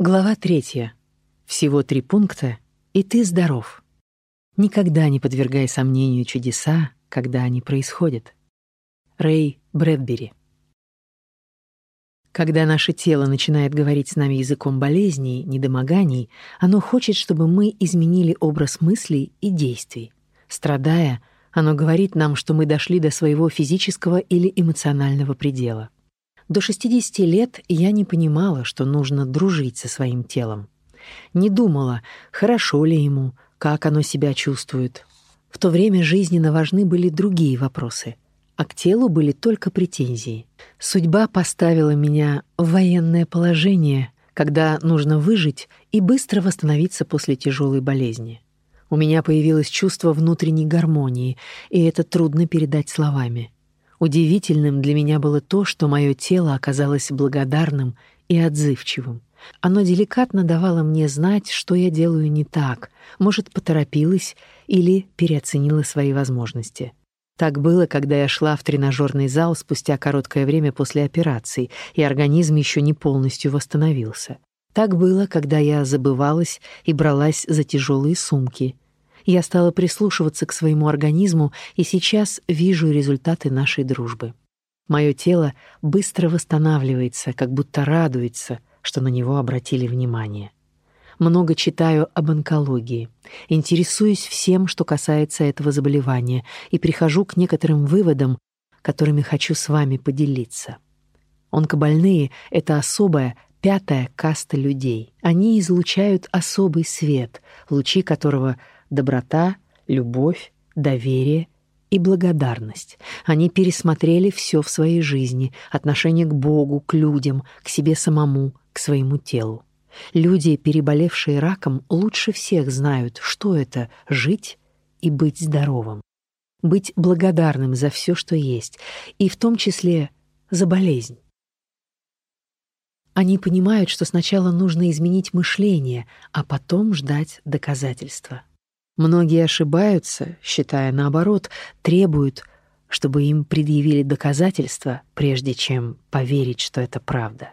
Глава третья. Всего три пункта, и ты здоров. Никогда не подвергай сомнению чудеса, когда они происходят. Рэй Брэдбери. Когда наше тело начинает говорить с нами языком болезней, недомоганий, оно хочет, чтобы мы изменили образ мыслей и действий. Страдая, оно говорит нам, что мы дошли до своего физического или эмоционального предела. До 60 лет я не понимала, что нужно дружить со своим телом. Не думала, хорошо ли ему, как оно себя чувствует. В то время жизненно важны были другие вопросы, а к телу были только претензии. Судьба поставила меня в военное положение, когда нужно выжить и быстро восстановиться после тяжелой болезни. У меня появилось чувство внутренней гармонии, и это трудно передать словами. Удивительным для меня было то, что мое тело оказалось благодарным и отзывчивым. Оно деликатно давало мне знать, что я делаю не так, может, поторопилась или переоценила свои возможности. Так было, когда я шла в тренажерный зал спустя короткое время после операции, и организм еще не полностью восстановился. Так было, когда я забывалась и бралась за тяжелые сумки. Я стала прислушиваться к своему организму, и сейчас вижу результаты нашей дружбы. Мое тело быстро восстанавливается, как будто радуется, что на него обратили внимание много читаю об онкологии, интересуюсь всем, что касается этого заболевания, и прихожу к некоторым выводам, которыми хочу с вами поделиться. Онкобольные — это особая, пятая каста людей. Они излучают особый свет, лучи которого — доброта, любовь, доверие и благодарность. Они пересмотрели все в своей жизни, отношение к Богу, к людям, к себе самому, к своему телу. Люди, переболевшие раком, лучше всех знают, что это — жить и быть здоровым. Быть благодарным за все, что есть, и в том числе за болезнь. Они понимают, что сначала нужно изменить мышление, а потом ждать доказательства. Многие ошибаются, считая наоборот, требуют, чтобы им предъявили доказательства, прежде чем поверить, что это правда.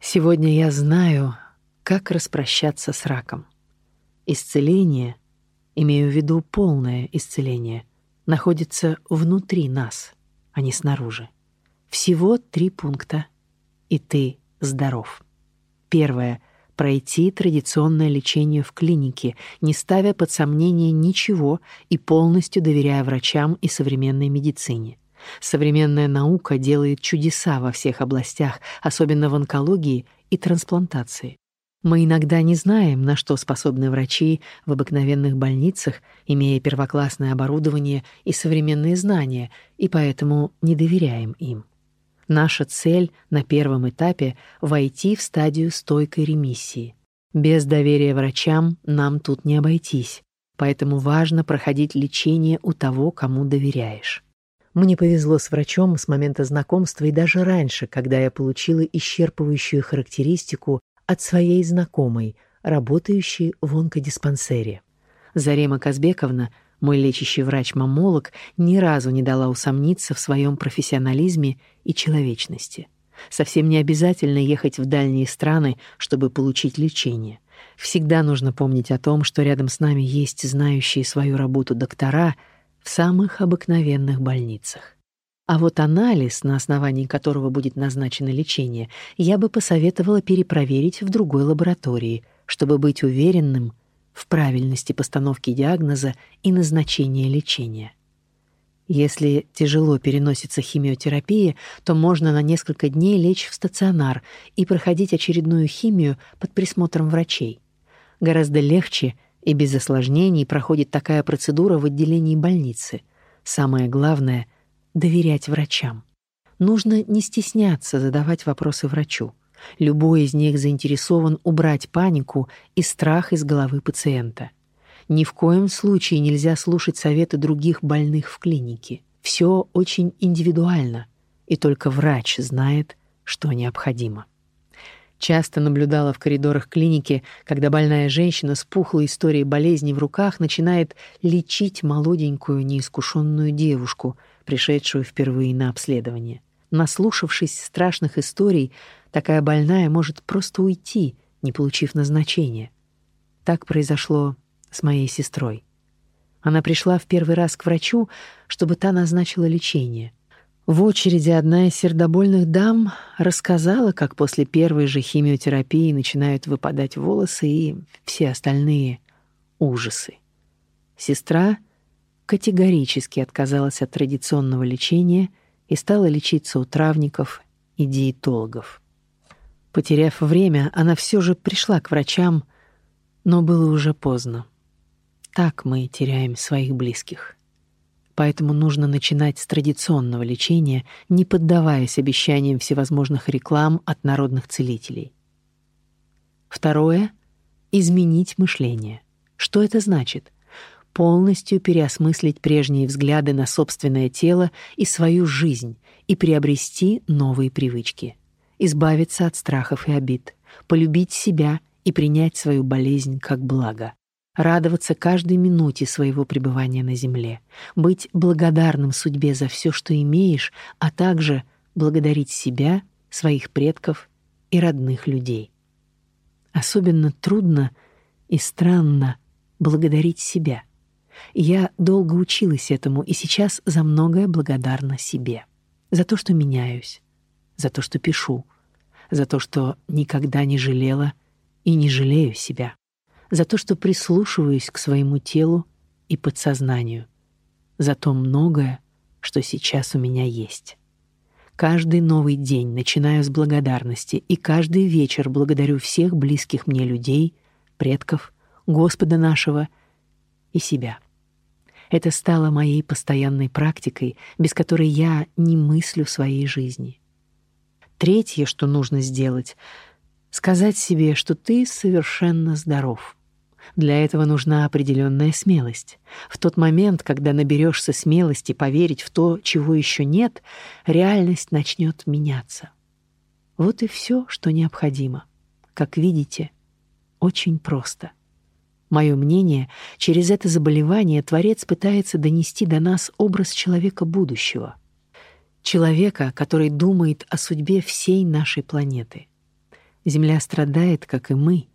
Сегодня я знаю, как распрощаться с раком? Исцеление, имею в виду полное исцеление, находится внутри нас, а не снаружи. Всего три пункта, и ты здоров. Первое — пройти традиционное лечение в клинике, не ставя под сомнение ничего и полностью доверяя врачам и современной медицине. Современная наука делает чудеса во всех областях, особенно в онкологии и трансплантации. Мы иногда не знаем, на что способны врачи в обыкновенных больницах, имея первоклассное оборудование и современные знания, и поэтому не доверяем им. Наша цель на первом этапе — войти в стадию стойкой ремиссии. Без доверия врачам нам тут не обойтись, поэтому важно проходить лечение у того, кому доверяешь. Мне повезло с врачом с момента знакомства и даже раньше, когда я получила исчерпывающую характеристику от своей знакомой, работающей в онкодиспансере. Зарема Казбековна, мой лечащий врач-маммолог, ни разу не дала усомниться в своем профессионализме и человечности. Совсем не обязательно ехать в дальние страны, чтобы получить лечение. Всегда нужно помнить о том, что рядом с нами есть знающие свою работу доктора в самых обыкновенных больницах. А вот анализ, на основании которого будет назначено лечение, я бы посоветовала перепроверить в другой лаборатории, чтобы быть уверенным в правильности постановки диагноза и назначения лечения. Если тяжело переносится химиотерапия, то можно на несколько дней лечь в стационар и проходить очередную химию под присмотром врачей. Гораздо легче и без осложнений проходит такая процедура в отделении больницы. Самое главное доверять врачам. Нужно не стесняться задавать вопросы врачу. Любой из них заинтересован убрать панику и страх из головы пациента. Ни в коем случае нельзя слушать советы других больных в клинике. Все очень индивидуально, и только врач знает, что необходимо. Часто наблюдала в коридорах клиники, когда больная женщина с пухлой историей болезни в руках начинает лечить молоденькую неискушенную девушку — пришедшую впервые на обследование. Наслушавшись страшных историй, такая больная может просто уйти, не получив назначения. Так произошло с моей сестрой. Она пришла в первый раз к врачу, чтобы та назначила лечение. В очереди одна из сердобольных дам рассказала, как после первой же химиотерапии начинают выпадать волосы и все остальные ужасы. Сестра категорически отказалась от традиционного лечения и стала лечиться у травников и диетологов. Потеряв время, она все же пришла к врачам, но было уже поздно. Так мы теряем своих близких. Поэтому нужно начинать с традиционного лечения, не поддаваясь обещаниям всевозможных реклам от народных целителей. Второе — изменить мышление. Что это значит? Полностью переосмыслить прежние взгляды на собственное тело и свою жизнь и приобрести новые привычки. Избавиться от страхов и обид, полюбить себя и принять свою болезнь как благо радоваться каждой минуте своего пребывания на земле, быть благодарным судьбе за все, что имеешь, а также благодарить себя, своих предков и родных людей. Особенно трудно и странно благодарить себя. Я долго училась этому и сейчас за многое благодарна себе. За то, что меняюсь, за то, что пишу, за то, что никогда не жалела и не жалею себя за то, что прислушиваюсь к своему телу и подсознанию, за то многое, что сейчас у меня есть. Каждый новый день начинаю с благодарности, и каждый вечер благодарю всех близких мне людей, предков, Господа нашего и себя. Это стало моей постоянной практикой, без которой я не мыслю своей жизни. Третье, что нужно сделать — сказать себе, что ты совершенно здоров — для этого нужна определенная смелость. В тот момент, когда наберешься смелости поверить в то, чего еще нет, реальность начнет меняться. Вот и все, что необходимо. Как видите, очень просто. Мое мнение, через это заболевание Творец пытается донести до нас образ человека будущего. Человека, который думает о судьбе всей нашей планеты. Земля страдает, как и мы —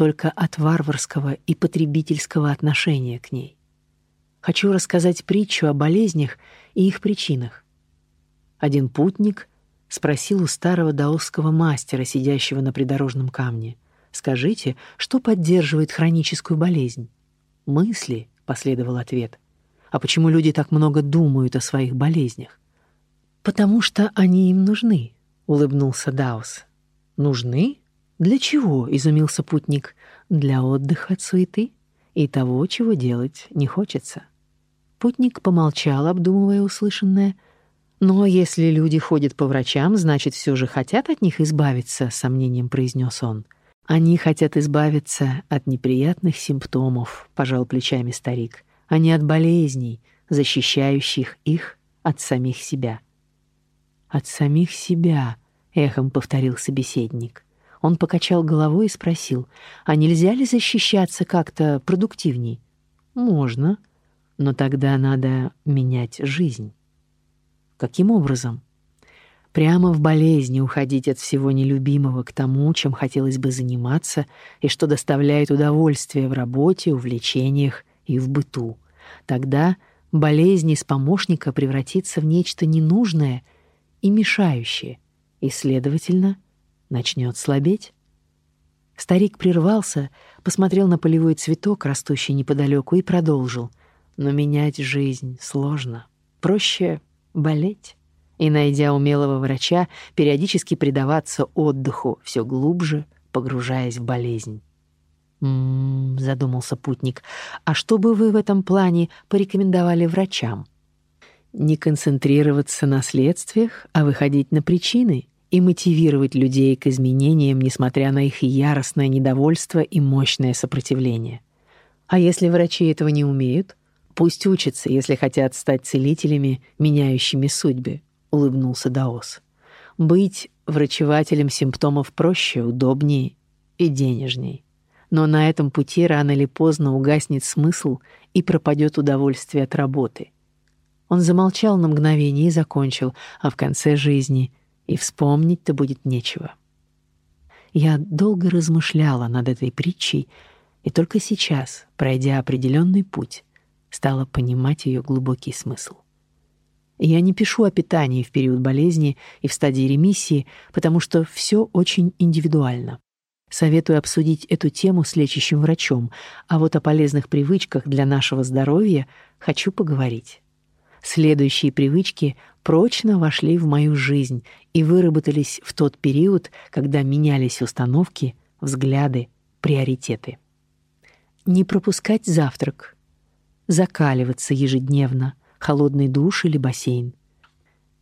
только от варварского и потребительского отношения к ней. Хочу рассказать притчу о болезнях и их причинах. Один путник спросил у старого даосского мастера, сидящего на придорожном камне, «Скажите, что поддерживает хроническую болезнь?» «Мысли», — последовал ответ. «А почему люди так много думают о своих болезнях?» «Потому что они им нужны», — улыбнулся Даос. «Нужны?» «Для чего?» — изумился путник. «Для отдыха от суеты и того, чего делать не хочется». Путник помолчал, обдумывая услышанное. «Но если люди ходят по врачам, значит, все же хотят от них избавиться», — сомнением произнес он. «Они хотят избавиться от неприятных симптомов», — пожал плечами старик, «а не от болезней, защищающих их от самих себя». «От самих себя», — эхом повторил собеседник. Он покачал головой и спросил, а нельзя ли защищаться как-то продуктивней? Можно, но тогда надо менять жизнь. Каким образом? Прямо в болезни уходить от всего нелюбимого к тому, чем хотелось бы заниматься и что доставляет удовольствие в работе, увлечениях и в быту. Тогда болезнь из помощника превратится в нечто ненужное и мешающее, и, следовательно, — начнет слабеть. Старик прервался, посмотрел на полевой цветок, растущий неподалеку, и продолжил. Но менять жизнь сложно. Проще болеть и, найдя умелого врача, периодически предаваться отдыху, все глубже погружаясь в болезнь. «М-м-м», задумался путник, «а что бы вы в этом плане порекомендовали врачам?» «Не концентрироваться на следствиях, а выходить на причины», и мотивировать людей к изменениям, несмотря на их яростное недовольство и мощное сопротивление. А если врачи этого не умеют, пусть учатся, если хотят стать целителями, меняющими судьбы, улыбнулся Даос. Быть врачевателем симптомов проще, удобнее и денежней. Но на этом пути рано или поздно угаснет смысл и пропадет удовольствие от работы. Он замолчал на мгновение и закончил, а в конце жизни и вспомнить-то будет нечего. Я долго размышляла над этой притчей, и только сейчас, пройдя определенный путь, стала понимать ее глубокий смысл. Я не пишу о питании в период болезни и в стадии ремиссии, потому что все очень индивидуально. Советую обсудить эту тему с лечащим врачом, а вот о полезных привычках для нашего здоровья хочу поговорить. Следующие привычки прочно вошли в мою жизнь и выработались в тот период, когда менялись установки, взгляды, приоритеты. Не пропускать завтрак, закаливаться ежедневно, холодный душ или бассейн.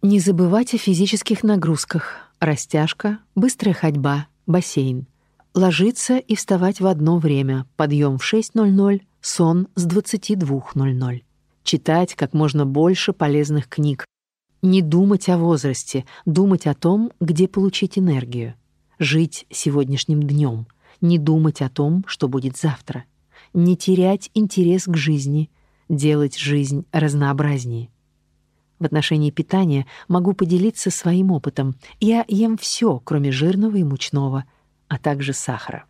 Не забывать о физических нагрузках: растяжка, быстрая ходьба, бассейн. Ложиться и вставать в одно время. Подъем в 6:00, сон с 22:00 читать как можно больше полезных книг, не думать о возрасте, думать о том, где получить энергию, жить сегодняшним днем, не думать о том, что будет завтра, не терять интерес к жизни, делать жизнь разнообразнее. В отношении питания могу поделиться своим опытом. Я ем все, кроме жирного и мучного, а также сахара.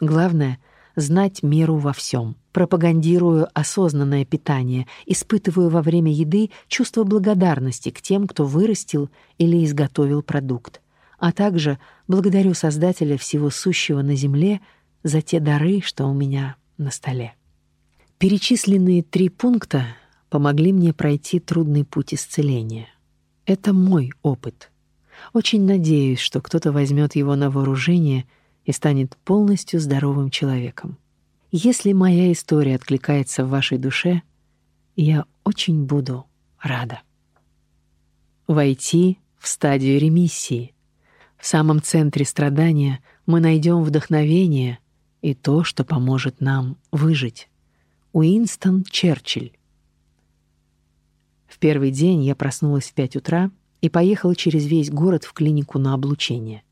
Главное — знать меру во всем. Пропагандирую осознанное питание, испытываю во время еды чувство благодарности к тем, кто вырастил или изготовил продукт, а также благодарю Создателя всего сущего на земле за те дары, что у меня на столе. Перечисленные три пункта помогли мне пройти трудный путь исцеления. Это мой опыт. Очень надеюсь, что кто-то возьмет его на вооружение и станет полностью здоровым человеком. Если моя история откликается в вашей душе, я очень буду рада. Войти в стадию ремиссии. В самом центре страдания мы найдем вдохновение и то, что поможет нам выжить. Уинстон Черчилль. В первый день я проснулась в пять утра и поехала через весь город в клинику на облучение.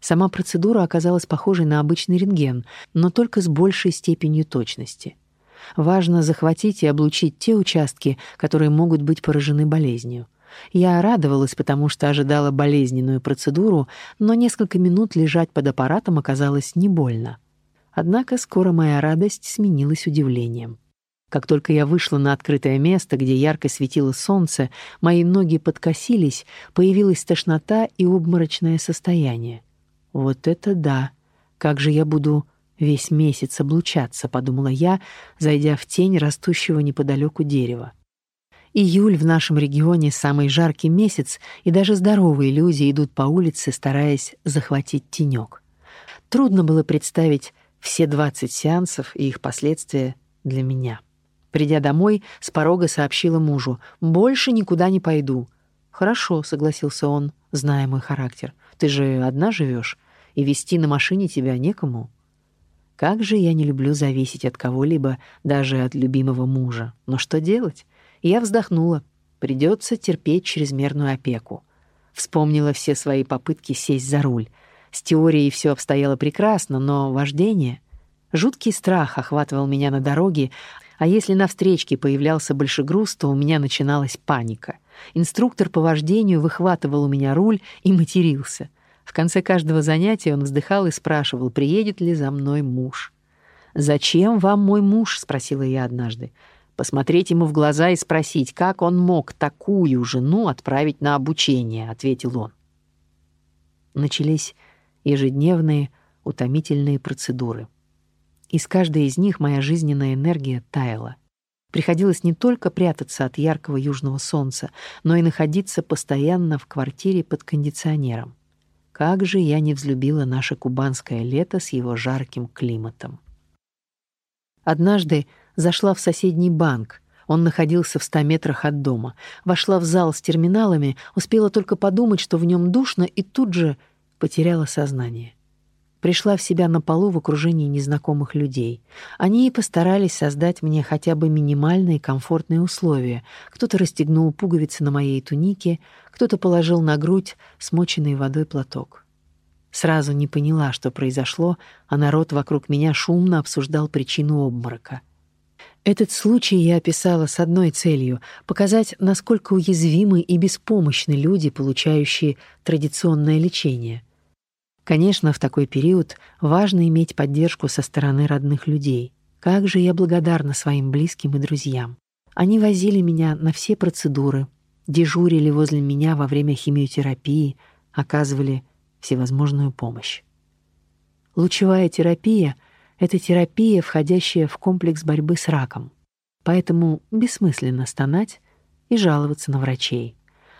Сама процедура оказалась похожей на обычный рентген, но только с большей степенью точности. Важно захватить и облучить те участки, которые могут быть поражены болезнью. Я радовалась, потому что ожидала болезненную процедуру, но несколько минут лежать под аппаратом оказалось не больно. Однако скоро моя радость сменилась удивлением. Как только я вышла на открытое место, где ярко светило солнце, мои ноги подкосились, появилась тошнота и обморочное состояние. Вот это да! Как же я буду весь месяц облучаться, подумала я, зайдя в тень растущего неподалеку дерева. Июль в нашем регионе самый жаркий месяц, и даже здоровые люди идут по улице, стараясь захватить тенек. Трудно было представить все 20 сеансов и их последствия для меня. Придя домой, с порога сообщила мужу: "Больше никуда не пойду". "Хорошо", согласился он, зная мой характер. "Ты же одна живешь и вести на машине тебя некому. Как же я не люблю зависеть от кого-либо, даже от любимого мужа. Но что делать? Я вздохнула. Придется терпеть чрезмерную опеку. Вспомнила все свои попытки сесть за руль. С теорией все обстояло прекрасно, но вождение... Жуткий страх охватывал меня на дороге, а если на встречке появлялся большегруз, то у меня начиналась паника. Инструктор по вождению выхватывал у меня руль и матерился. В конце каждого занятия он вздыхал и спрашивал, приедет ли за мной муж. «Зачем вам мой муж?» — спросила я однажды. «Посмотреть ему в глаза и спросить, как он мог такую жену отправить на обучение», — ответил он. Начались ежедневные утомительные процедуры. Из каждой из них моя жизненная энергия таяла. Приходилось не только прятаться от яркого южного солнца, но и находиться постоянно в квартире под кондиционером. Как же я не взлюбила наше кубанское лето с его жарким климатом. Однажды зашла в соседний банк. Он находился в ста метрах от дома. Вошла в зал с терминалами, успела только подумать, что в нем душно, и тут же потеряла сознание. Пришла в себя на полу в окружении незнакомых людей. Они и постарались создать мне хотя бы минимальные комфортные условия. Кто-то расстегнул пуговицы на моей тунике, кто-то положил на грудь смоченный водой платок. Сразу не поняла, что произошло, а народ вокруг меня шумно обсуждал причину обморока. Этот случай я описала с одной целью — показать, насколько уязвимы и беспомощны люди, получающие традиционное лечение. Конечно, в такой период важно иметь поддержку со стороны родных людей. Как же я благодарна своим близким и друзьям. Они возили меня на все процедуры, дежурили возле меня во время химиотерапии, оказывали всевозможную помощь. Лучевая терапия — это терапия, входящая в комплекс борьбы с раком. Поэтому бессмысленно стонать и жаловаться на врачей.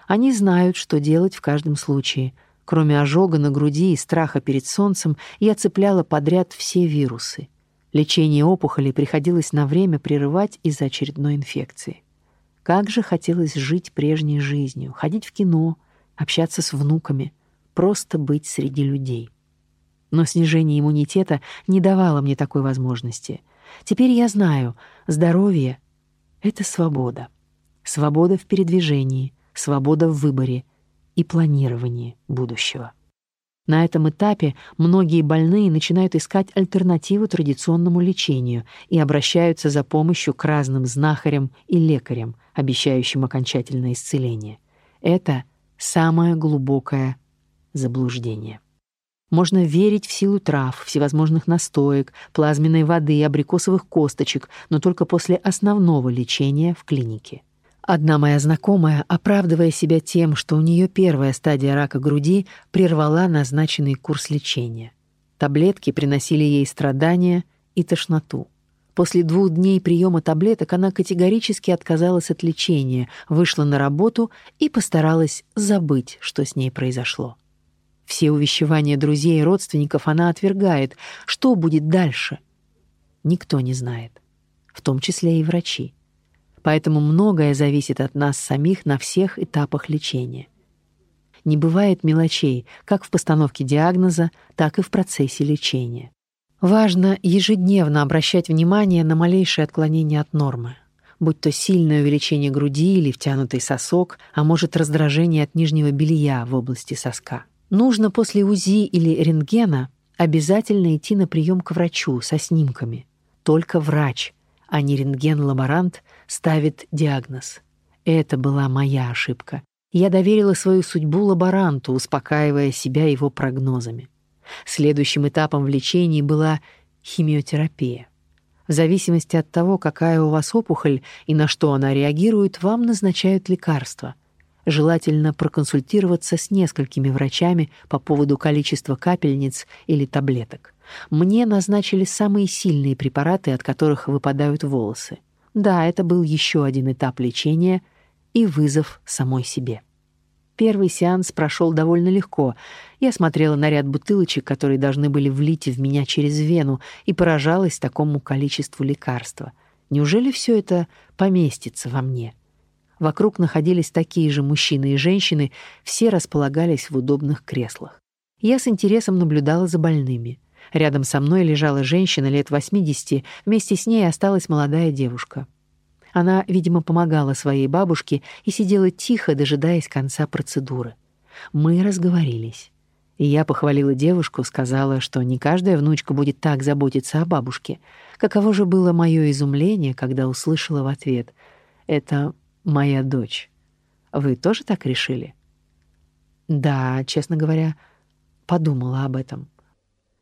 Они знают, что делать в каждом случае. Кроме ожога на груди и страха перед солнцем, я цепляла подряд все вирусы. Лечение опухолей приходилось на время прерывать из-за очередной инфекции. Как же хотелось жить прежней жизнью, ходить в кино, общаться с внуками, просто быть среди людей. Но снижение иммунитета не давало мне такой возможности. Теперь я знаю, здоровье — это свобода. Свобода в передвижении, свобода в выборе и планировании будущего. На этом этапе многие больные начинают искать альтернативу традиционному лечению и обращаются за помощью к разным знахарям и лекарям, обещающим окончательное исцеление. Это самое глубокое заблуждение. Можно верить в силу трав, всевозможных настоек, плазменной воды абрикосовых косточек, но только после основного лечения в клинике. Одна моя знакомая, оправдывая себя тем, что у нее первая стадия рака груди, прервала назначенный курс лечения. Таблетки приносили ей страдания и тошноту. После двух дней приема таблеток она категорически отказалась от лечения, вышла на работу и постаралась забыть, что с ней произошло. Все увещевания друзей и родственников она отвергает. Что будет дальше? Никто не знает, в том числе и врачи поэтому многое зависит от нас самих на всех этапах лечения. Не бывает мелочей как в постановке диагноза, так и в процессе лечения. Важно ежедневно обращать внимание на малейшие отклонения от нормы, будь то сильное увеличение груди или втянутый сосок, а может раздражение от нижнего белья в области соска. Нужно после УЗИ или рентгена обязательно идти на прием к врачу со снимками. Только врач, а не рентген-лаборант, ставит диагноз. Это была моя ошибка. Я доверила свою судьбу лаборанту, успокаивая себя его прогнозами. Следующим этапом в лечении была химиотерапия. В зависимости от того, какая у вас опухоль и на что она реагирует, вам назначают лекарства. Желательно проконсультироваться с несколькими врачами по поводу количества капельниц или таблеток. Мне назначили самые сильные препараты, от которых выпадают волосы. Да, это был еще один этап лечения и вызов самой себе. Первый сеанс прошел довольно легко. Я смотрела на ряд бутылочек, которые должны были влить в меня через вену, и поражалась такому количеству лекарства. Неужели все это поместится во мне? Вокруг находились такие же мужчины и женщины, все располагались в удобных креслах. Я с интересом наблюдала за больными. Рядом со мной лежала женщина лет 80, вместе с ней осталась молодая девушка. Она, видимо, помогала своей бабушке и сидела тихо, дожидаясь конца процедуры. Мы разговорились. И я похвалила девушку, сказала, что не каждая внучка будет так заботиться о бабушке. Каково же было мое изумление, когда услышала в ответ: "Это моя дочь". Вы тоже так решили? Да, честно говоря, подумала об этом.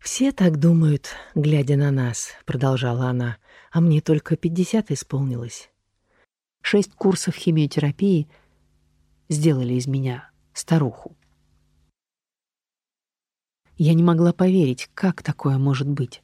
«Все так думают, глядя на нас», — продолжала она, «а мне только пятьдесят исполнилось. Шесть курсов химиотерапии сделали из меня старуху. Я не могла поверить, как такое может быть.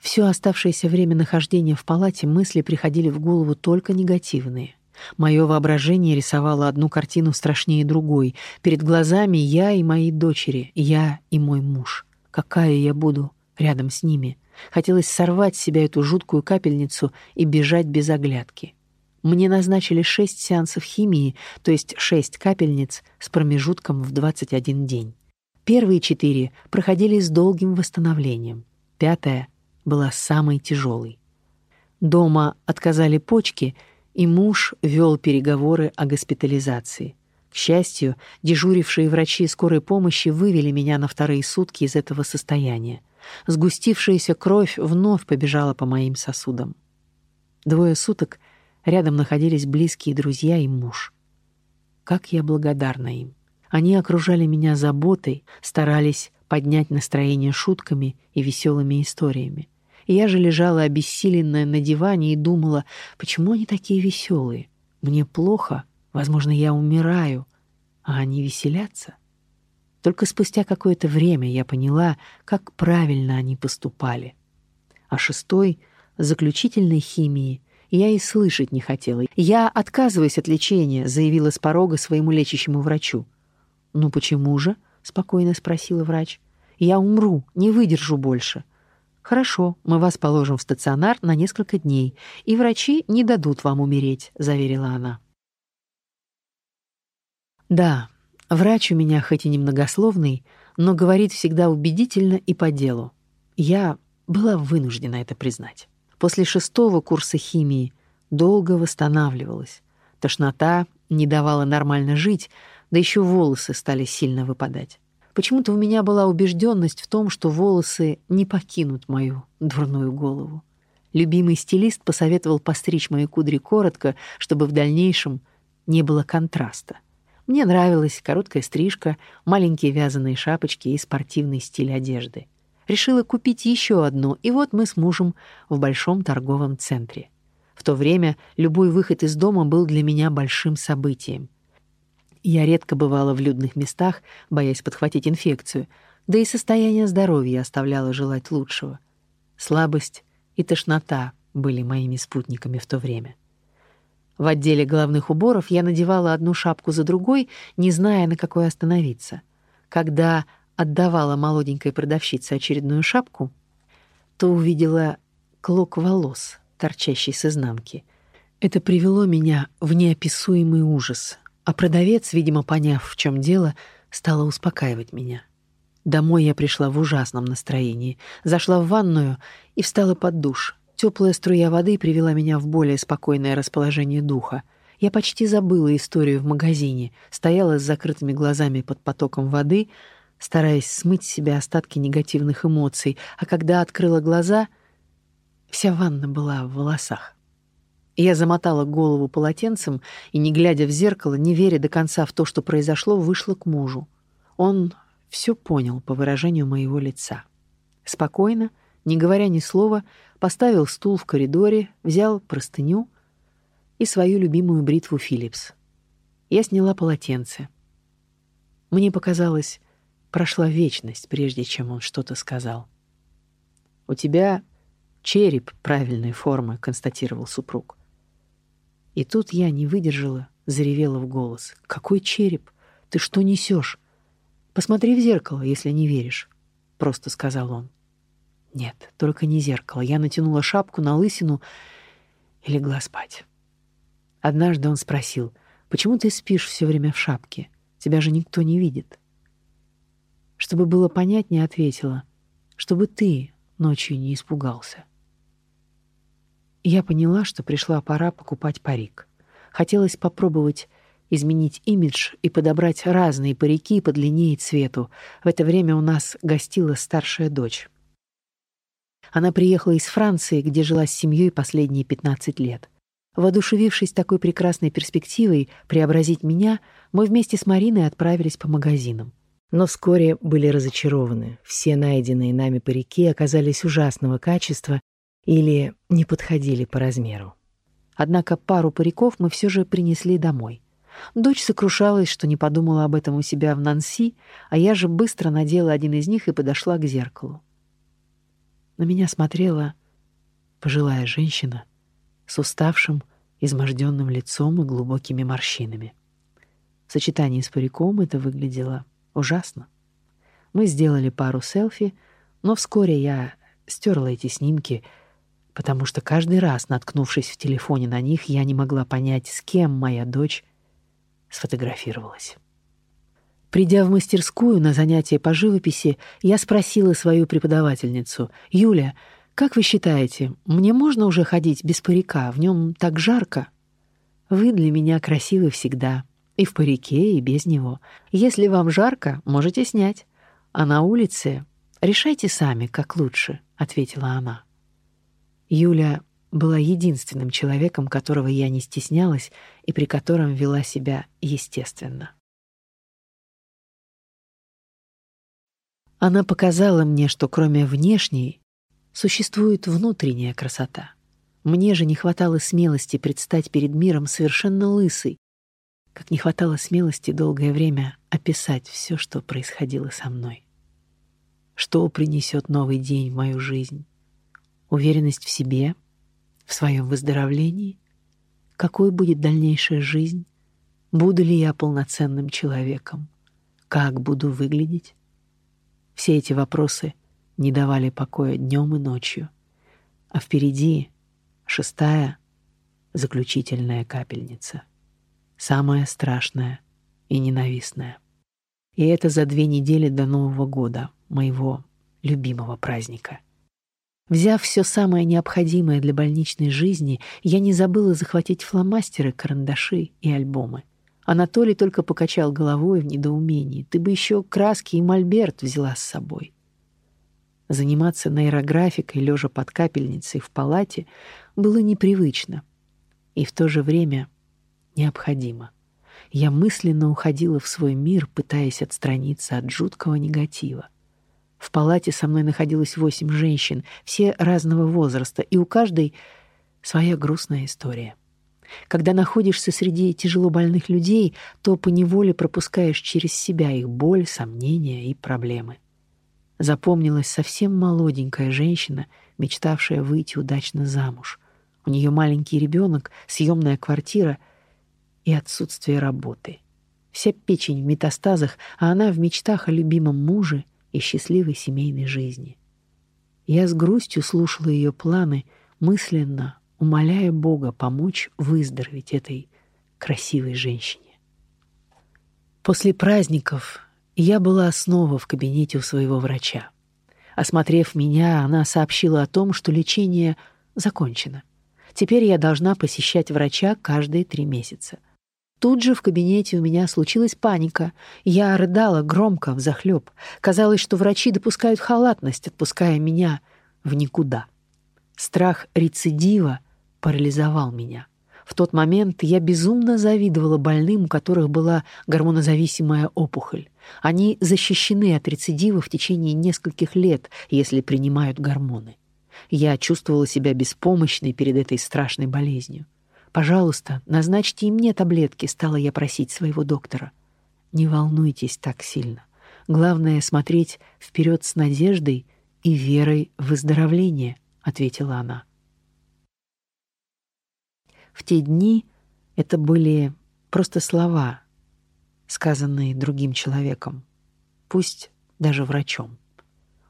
Все оставшееся время нахождения в палате мысли приходили в голову только негативные. Мое воображение рисовало одну картину страшнее другой. Перед глазами я и мои дочери, я и мой муж — Какая я буду рядом с ними? Хотелось сорвать с себя эту жуткую капельницу и бежать без оглядки. Мне назначили шесть сеансов химии, то есть шесть капельниц с промежутком в 21 день. Первые четыре проходили с долгим восстановлением. Пятая была самой тяжелой. Дома отказали почки, и муж вел переговоры о госпитализации. К счастью, дежурившие врачи скорой помощи вывели меня на вторые сутки из этого состояния. Сгустившаяся кровь вновь побежала по моим сосудам. Двое суток рядом находились близкие друзья и муж. Как я благодарна им. Они окружали меня заботой, старались поднять настроение шутками и веселыми историями. Я же лежала обессиленная на диване и думала, почему они такие веселые? Мне плохо, возможно, я умираю, а они веселятся. Только спустя какое-то время я поняла, как правильно они поступали. А шестой, заключительной химии, я и слышать не хотела. «Я отказываюсь от лечения», — заявила с порога своему лечащему врачу. «Ну почему же?» — спокойно спросила врач. «Я умру, не выдержу больше». «Хорошо, мы вас положим в стационар на несколько дней, и врачи не дадут вам умереть», — заверила она. Да, врач у меня хоть и немногословный, но говорит всегда убедительно и по делу. Я была вынуждена это признать. После шестого курса химии долго восстанавливалась. Тошнота не давала нормально жить, да еще волосы стали сильно выпадать. Почему-то у меня была убежденность в том, что волосы не покинут мою дурную голову. Любимый стилист посоветовал постричь мои кудри коротко, чтобы в дальнейшем не было контраста. Мне нравилась короткая стрижка, маленькие вязаные шапочки и спортивный стиль одежды. Решила купить еще одну, и вот мы с мужем в большом торговом центре. В то время любой выход из дома был для меня большим событием. Я редко бывала в людных местах, боясь подхватить инфекцию, да и состояние здоровья оставляло желать лучшего. Слабость и тошнота были моими спутниками в то время. В отделе головных уборов я надевала одну шапку за другой, не зная, на какой остановиться. Когда отдавала молоденькой продавщице очередную шапку, то увидела клок волос, торчащий с изнанки. Это привело меня в неописуемый ужас, а продавец, видимо, поняв, в чем дело, стала успокаивать меня. Домой я пришла в ужасном настроении, зашла в ванную и встала под душ. Теплая струя воды привела меня в более спокойное расположение духа. Я почти забыла историю в магазине, стояла с закрытыми глазами под потоком воды, стараясь смыть с себя остатки негативных эмоций, а когда открыла глаза, вся ванна была в волосах. Я замотала голову полотенцем и, не глядя в зеркало, не веря до конца в то, что произошло, вышла к мужу. Он все понял по выражению моего лица. Спокойно, не говоря ни слова, поставил стул в коридоре, взял простыню и свою любимую бритву Philips. Я сняла полотенце. Мне показалось, прошла вечность, прежде чем он что-то сказал. «У тебя череп правильной формы», — констатировал супруг. И тут я не выдержала, заревела в голос. «Какой череп? Ты что несешь? Посмотри в зеркало, если не веришь», — просто сказал он. Нет, только не зеркало. Я натянула шапку на лысину и легла спать. Однажды он спросил, «Почему ты спишь все время в шапке? Тебя же никто не видит». Чтобы было понятнее, ответила, «Чтобы ты ночью не испугался». Я поняла, что пришла пора покупать парик. Хотелось попробовать изменить имидж и подобрать разные парики по длине и цвету. В это время у нас гостила старшая дочь. Она приехала из Франции, где жила с семьей последние 15 лет. Воодушевившись такой прекрасной перспективой преобразить меня, мы вместе с Мариной отправились по магазинам. Но вскоре были разочарованы. Все найденные нами парики оказались ужасного качества или не подходили по размеру. Однако пару париков мы все же принесли домой. Дочь сокрушалась, что не подумала об этом у себя в Нанси, а я же быстро надела один из них и подошла к зеркалу. На меня смотрела пожилая женщина с уставшим, изможденным лицом и глубокими морщинами. В сочетании с париком это выглядело ужасно. Мы сделали пару селфи, но вскоре я стерла эти снимки — потому что каждый раз, наткнувшись в телефоне на них, я не могла понять, с кем моя дочь сфотографировалась. Придя в мастерскую на занятие по живописи, я спросила свою преподавательницу, «Юля, как вы считаете, мне можно уже ходить без парика? В нем так жарко?» «Вы для меня красивы всегда, и в парике, и без него. Если вам жарко, можете снять. А на улице решайте сами, как лучше», — ответила она. Юля была единственным человеком, которого я не стеснялась и при котором вела себя естественно. Она показала мне, что кроме внешней существует внутренняя красота. Мне же не хватало смелости предстать перед миром совершенно лысой, как не хватало смелости долгое время описать все, что происходило со мной. Что принесет новый день в мою жизнь? Уверенность в себе, в своем выздоровлении? Какой будет дальнейшая жизнь? Буду ли я полноценным человеком? Как буду выглядеть? Все эти вопросы не давали покоя днем и ночью. А впереди шестая, заключительная капельница. Самая страшная и ненавистная. И это за две недели до Нового года, моего любимого праздника. Взяв все самое необходимое для больничной жизни, я не забыла захватить фломастеры, карандаши и альбомы. Анатолий только покачал головой в недоумении. «Ты бы еще краски и мольберт взяла с собой». Заниматься нейрографикой, лежа под капельницей в палате, было непривычно и в то же время необходимо. Я мысленно уходила в свой мир, пытаясь отстраниться от жуткого негатива. В палате со мной находилось восемь женщин, все разного возраста, и у каждой своя грустная история. Когда находишься среди тяжело больных людей, то поневоле пропускаешь через себя их боль, сомнения и проблемы. Запомнилась совсем молоденькая женщина, мечтавшая выйти удачно замуж. У нее маленький ребенок, съемная квартира и отсутствие работы. Вся печень в метастазах, а она в мечтах о любимом муже и счастливой семейной жизни. Я с грустью слушала ее планы, мысленно умоляя Бога помочь выздороветь этой красивой женщине. После праздников я была снова в кабинете у своего врача. Осмотрев меня, она сообщила о том, что лечение закончено. Теперь я должна посещать врача каждые три месяца. Тут же в кабинете у меня случилась паника. Я рыдала громко, взахлёб. Казалось, что врачи допускают халатность, отпуская меня в никуда. Страх рецидива — парализовал меня. В тот момент я безумно завидовала больным, у которых была гормонозависимая опухоль. Они защищены от рецидива в течение нескольких лет, если принимают гормоны. Я чувствовала себя беспомощной перед этой страшной болезнью. «Пожалуйста, назначьте и мне таблетки», — стала я просить своего доктора. «Не волнуйтесь так сильно. Главное — смотреть вперед с надеждой и верой в выздоровление», — ответила она. В те дни это были просто слова, сказанные другим человеком, пусть даже врачом.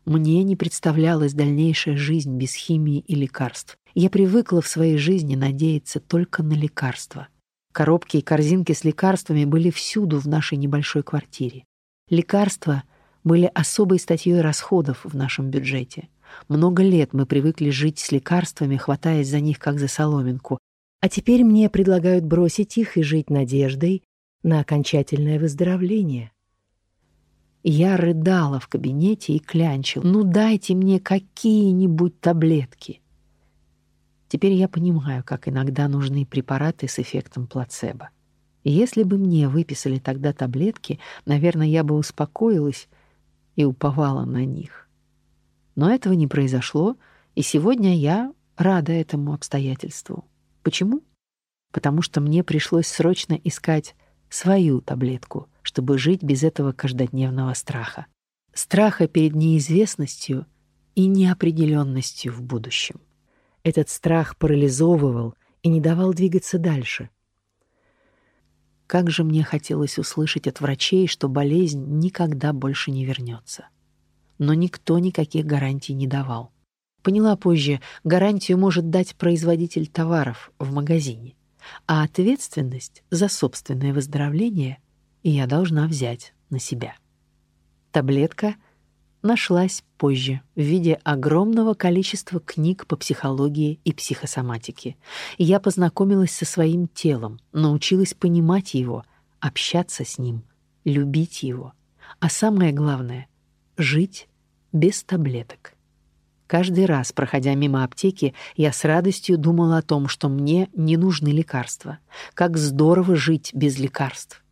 Мне не представлялась дальнейшая жизнь без химии и лекарств. Я привыкла в своей жизни надеяться только на лекарства. Коробки и корзинки с лекарствами были всюду в нашей небольшой квартире. Лекарства были особой статьей расходов в нашем бюджете. Много лет мы привыкли жить с лекарствами, хватаясь за них как за соломинку, а теперь мне предлагают бросить их и жить надеждой на окончательное выздоровление. Я рыдала в кабинете и клянчила. «Ну дайте мне какие-нибудь таблетки!» Теперь я понимаю, как иногда нужны препараты с эффектом плацебо. Если бы мне выписали тогда таблетки, наверное, я бы успокоилась и уповала на них. Но этого не произошло, и сегодня я рада этому обстоятельству. Почему? Потому что мне пришлось срочно искать свою таблетку, чтобы жить без этого каждодневного страха. Страха перед неизвестностью и неопределенностью в будущем. Этот страх парализовывал и не давал двигаться дальше. Как же мне хотелось услышать от врачей, что болезнь никогда больше не вернется. Но никто никаких гарантий не давал. Поняла позже, гарантию может дать производитель товаров в магазине, а ответственность за собственное выздоровление я должна взять на себя. Таблетка нашлась позже в виде огромного количества книг по психологии и психосоматике. Я познакомилась со своим телом, научилась понимать его, общаться с ним, любить его, а самое главное — жить без таблеток. Каждый раз, проходя мимо аптеки, я с радостью думала о том, что мне не нужны лекарства. Как здорово жить без лекарств.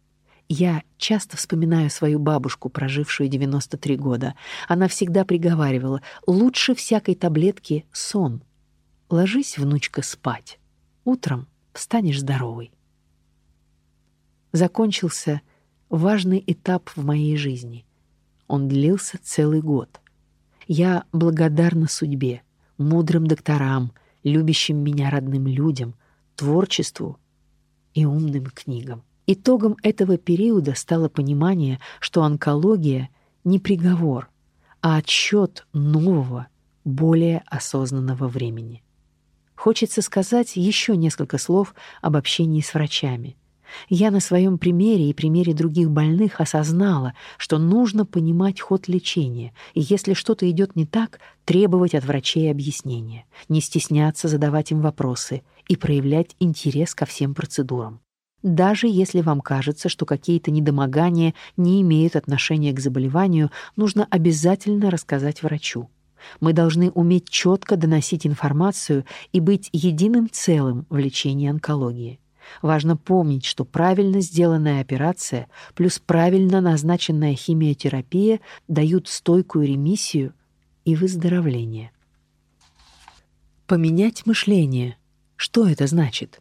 Я часто вспоминаю свою бабушку, прожившую 93 года. Она всегда приговаривала, лучше всякой таблетки сон. Ложись, внучка, спать. Утром встанешь здоровой. Закончился важный этап в моей жизни. Он длился целый год. Я благодарна судьбе, мудрым докторам, любящим меня родным людям, творчеству и умным книгам. Итогом этого периода стало понимание, что онкология не приговор, а отсчет нового, более осознанного времени. Хочется сказать еще несколько слов об общении с врачами. Я на своем примере и примере других больных осознала, что нужно понимать ход лечения, и если что-то идет не так, требовать от врачей объяснения, не стесняться задавать им вопросы и проявлять интерес ко всем процедурам даже если вам кажется, что какие-то недомогания не имеют отношения к заболеванию, нужно обязательно рассказать врачу. Мы должны уметь четко доносить информацию и быть единым целым в лечении онкологии. Важно помнить, что правильно сделанная операция плюс правильно назначенная химиотерапия дают стойкую ремиссию и выздоровление. Поменять мышление. Что это значит?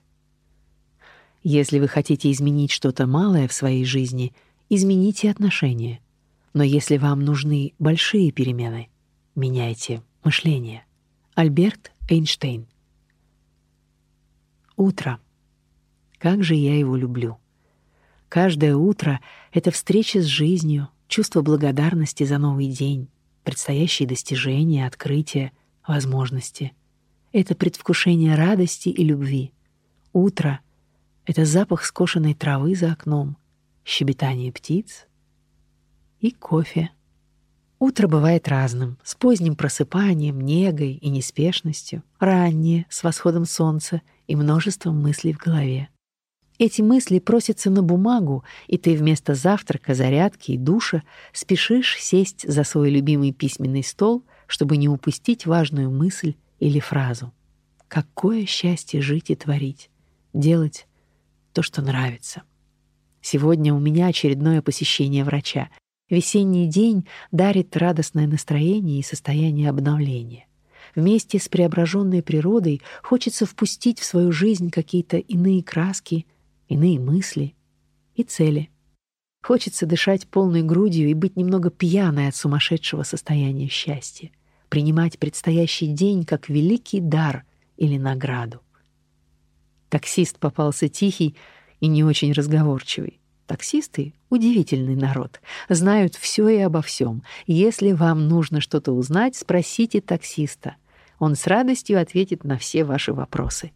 Если вы хотите изменить что-то малое в своей жизни, измените отношения. Но если вам нужны большие перемены, меняйте мышление. Альберт Эйнштейн. Утро. Как же я его люблю. Каждое утро — это встреча с жизнью, чувство благодарности за новый день, предстоящие достижения, открытия, возможности. Это предвкушение радости и любви. Утро — это запах скошенной травы за окном, щебетание птиц и кофе. Утро бывает разным, с поздним просыпанием, негой и неспешностью, раннее, с восходом солнца и множеством мыслей в голове. Эти мысли просятся на бумагу, и ты вместо завтрака, зарядки и душа спешишь сесть за свой любимый письменный стол, чтобы не упустить важную мысль или фразу. Какое счастье жить и творить, делать то, что нравится. Сегодня у меня очередное посещение врача. Весенний день дарит радостное настроение и состояние обновления. Вместе с преображенной природой хочется впустить в свою жизнь какие-то иные краски, иные мысли и цели. Хочется дышать полной грудью и быть немного пьяной от сумасшедшего состояния счастья, принимать предстоящий день как великий дар или награду. Таксист попался тихий и не очень разговорчивый. Таксисты — удивительный народ, знают все и обо всем. Если вам нужно что-то узнать, спросите таксиста. Он с радостью ответит на все ваши вопросы.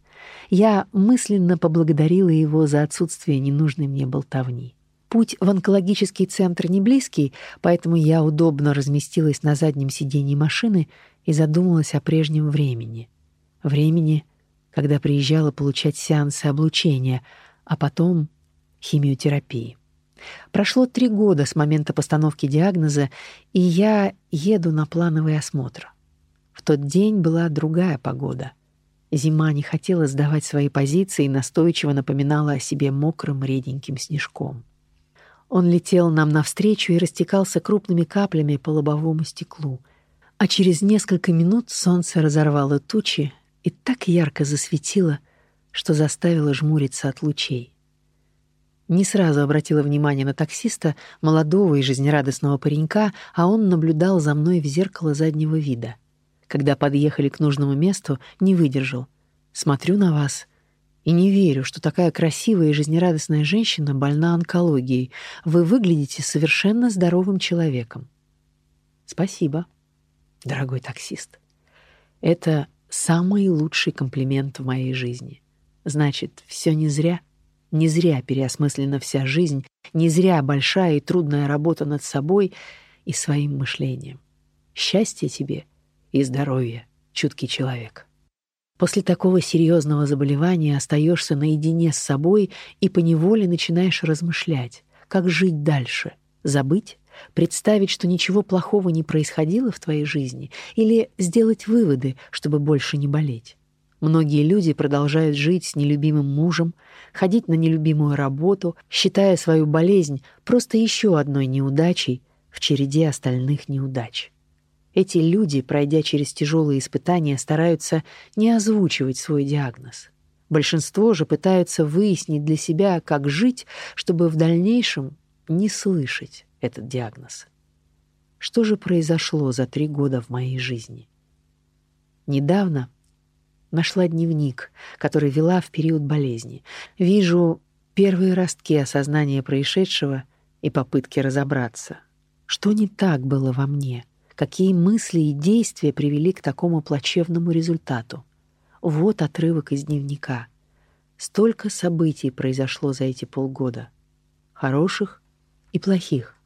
Я мысленно поблагодарила его за отсутствие ненужной мне болтовни. Путь в онкологический центр не близкий, поэтому я удобно разместилась на заднем сиденье машины и задумалась о прежнем времени. Времени — когда приезжала получать сеансы облучения, а потом химиотерапии. Прошло три года с момента постановки диагноза, и я еду на плановый осмотр. В тот день была другая погода. Зима не хотела сдавать свои позиции и настойчиво напоминала о себе мокрым реденьким снежком. Он летел нам навстречу и растекался крупными каплями по лобовому стеклу. А через несколько минут солнце разорвало тучи, и так ярко засветило, что заставило жмуриться от лучей. Не сразу обратила внимание на таксиста, молодого и жизнерадостного паренька, а он наблюдал за мной в зеркало заднего вида. Когда подъехали к нужному месту, не выдержал. Смотрю на вас и не верю, что такая красивая и жизнерадостная женщина больна онкологией. Вы выглядите совершенно здоровым человеком. Спасибо, дорогой таксист. Это самый лучший комплимент в моей жизни. Значит, все не зря. Не зря переосмыслена вся жизнь, не зря большая и трудная работа над собой и своим мышлением. Счастья тебе и здоровья, чуткий человек. После такого серьезного заболевания остаешься наедине с собой и поневоле начинаешь размышлять, как жить дальше, забыть Представить, что ничего плохого не происходило в твоей жизни, или сделать выводы, чтобы больше не болеть. Многие люди продолжают жить с нелюбимым мужем, ходить на нелюбимую работу, считая свою болезнь просто еще одной неудачей в череде остальных неудач. Эти люди, пройдя через тяжелые испытания, стараются не озвучивать свой диагноз. Большинство же пытаются выяснить для себя, как жить, чтобы в дальнейшем не слышать этот диагноз. Что же произошло за три года в моей жизни? Недавно нашла дневник, который вела в период болезни. Вижу первые ростки осознания происшедшего и попытки разобраться. Что не так было во мне? Какие мысли и действия привели к такому плачевному результату? Вот отрывок из дневника. Столько событий произошло за эти полгода. Хороших и плохих.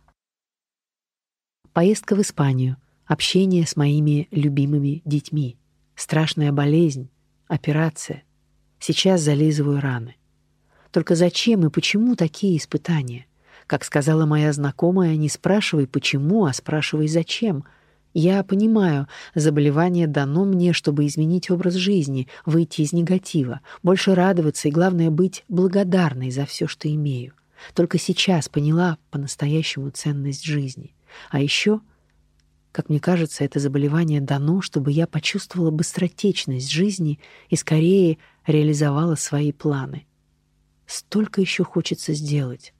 Поездка в Испанию, общение с моими любимыми детьми, страшная болезнь, Операция. Сейчас зализываю раны. Только зачем и почему такие испытания? Как сказала моя знакомая, не спрашивай почему, а спрашивай зачем. Я понимаю, заболевание дано мне, чтобы изменить образ жизни, выйти из негатива, больше радоваться и, главное, быть благодарной за все, что имею. Только сейчас поняла по-настоящему ценность жизни. А еще как мне кажется, это заболевание дано, чтобы я почувствовала быстротечность жизни и скорее реализовала свои планы. Столько еще хочется сделать.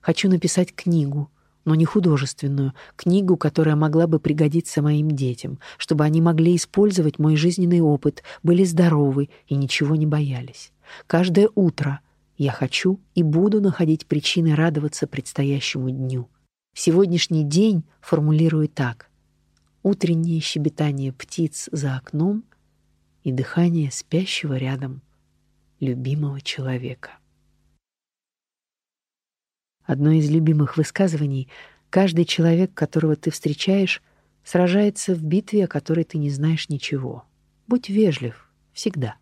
Хочу написать книгу, но не художественную, книгу, которая могла бы пригодиться моим детям, чтобы они могли использовать мой жизненный опыт, были здоровы и ничего не боялись. Каждое утро я хочу и буду находить причины радоваться предстоящему дню. Сегодняшний день формулирую так утреннее щебетание птиц за окном и дыхание спящего рядом любимого человека. Одно из любимых высказываний «Каждый человек, которого ты встречаешь, сражается в битве, о которой ты не знаешь ничего. Будь вежлив, всегда».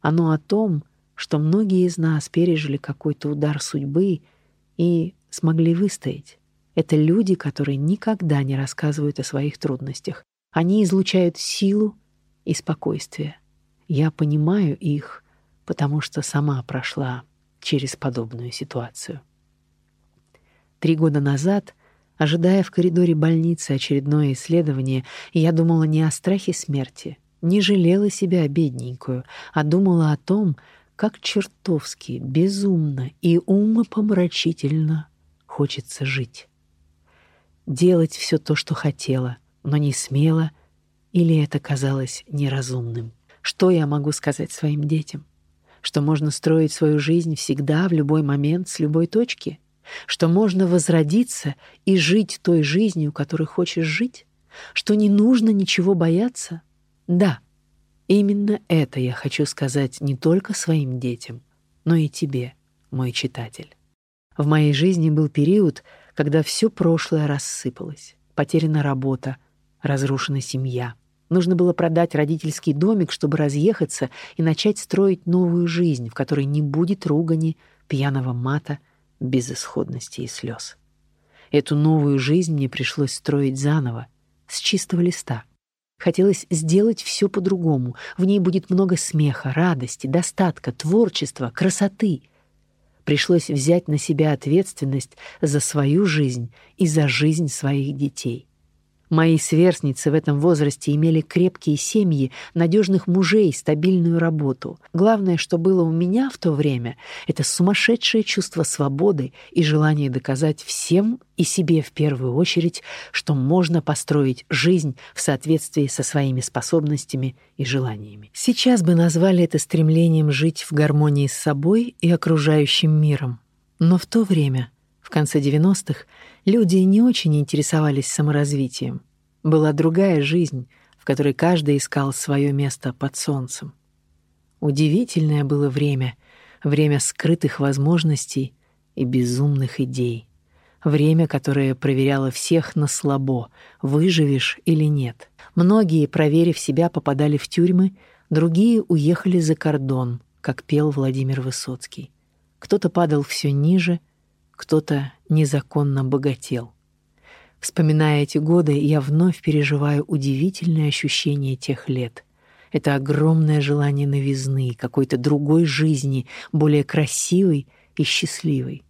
Оно о том, что многие из нас пережили какой-то удар судьбы и смогли выстоять, это люди, которые никогда не рассказывают о своих трудностях. Они излучают силу и спокойствие. Я понимаю их, потому что сама прошла через подобную ситуацию. Три года назад, ожидая в коридоре больницы очередное исследование, я думала не о страхе смерти, не жалела себя бедненькую, а думала о том, как чертовски, безумно и умопомрачительно хочется жить делать все то, что хотела, но не смела, или это казалось неразумным. Что я могу сказать своим детям? Что можно строить свою жизнь всегда, в любой момент, с любой точки? Что можно возродиться и жить той жизнью, которой хочешь жить? Что не нужно ничего бояться? Да, именно это я хочу сказать не только своим детям, но и тебе, мой читатель. В моей жизни был период, когда все прошлое рассыпалось. Потеряна работа, разрушена семья. Нужно было продать родительский домик, чтобы разъехаться и начать строить новую жизнь, в которой не будет ругани, пьяного мата, безысходности и слез. Эту новую жизнь мне пришлось строить заново, с чистого листа. Хотелось сделать все по-другому. В ней будет много смеха, радости, достатка, творчества, красоты — пришлось взять на себя ответственность за свою жизнь и за жизнь своих детей. Мои сверстницы в этом возрасте имели крепкие семьи, надежных мужей, стабильную работу. Главное, что было у меня в то время, это сумасшедшее чувство свободы и желание доказать всем и себе в первую очередь, что можно построить жизнь в соответствии со своими способностями и желаниями. Сейчас бы назвали это стремлением жить в гармонии с собой и окружающим миром. Но в то время, в конце 90-х, люди не очень интересовались саморазвитием. Была другая жизнь, в которой каждый искал свое место под солнцем. Удивительное было время, время скрытых возможностей и безумных идей. Время, которое проверяло всех на слабо, выживешь или нет. Многие, проверив себя, попадали в тюрьмы, другие уехали за кордон, как пел Владимир Высоцкий. Кто-то падал все ниже, кто-то незаконно богател. Вспоминая эти годы, я вновь переживаю удивительное ощущение тех лет. Это огромное желание новизны, какой-то другой жизни, более красивой и счастливой.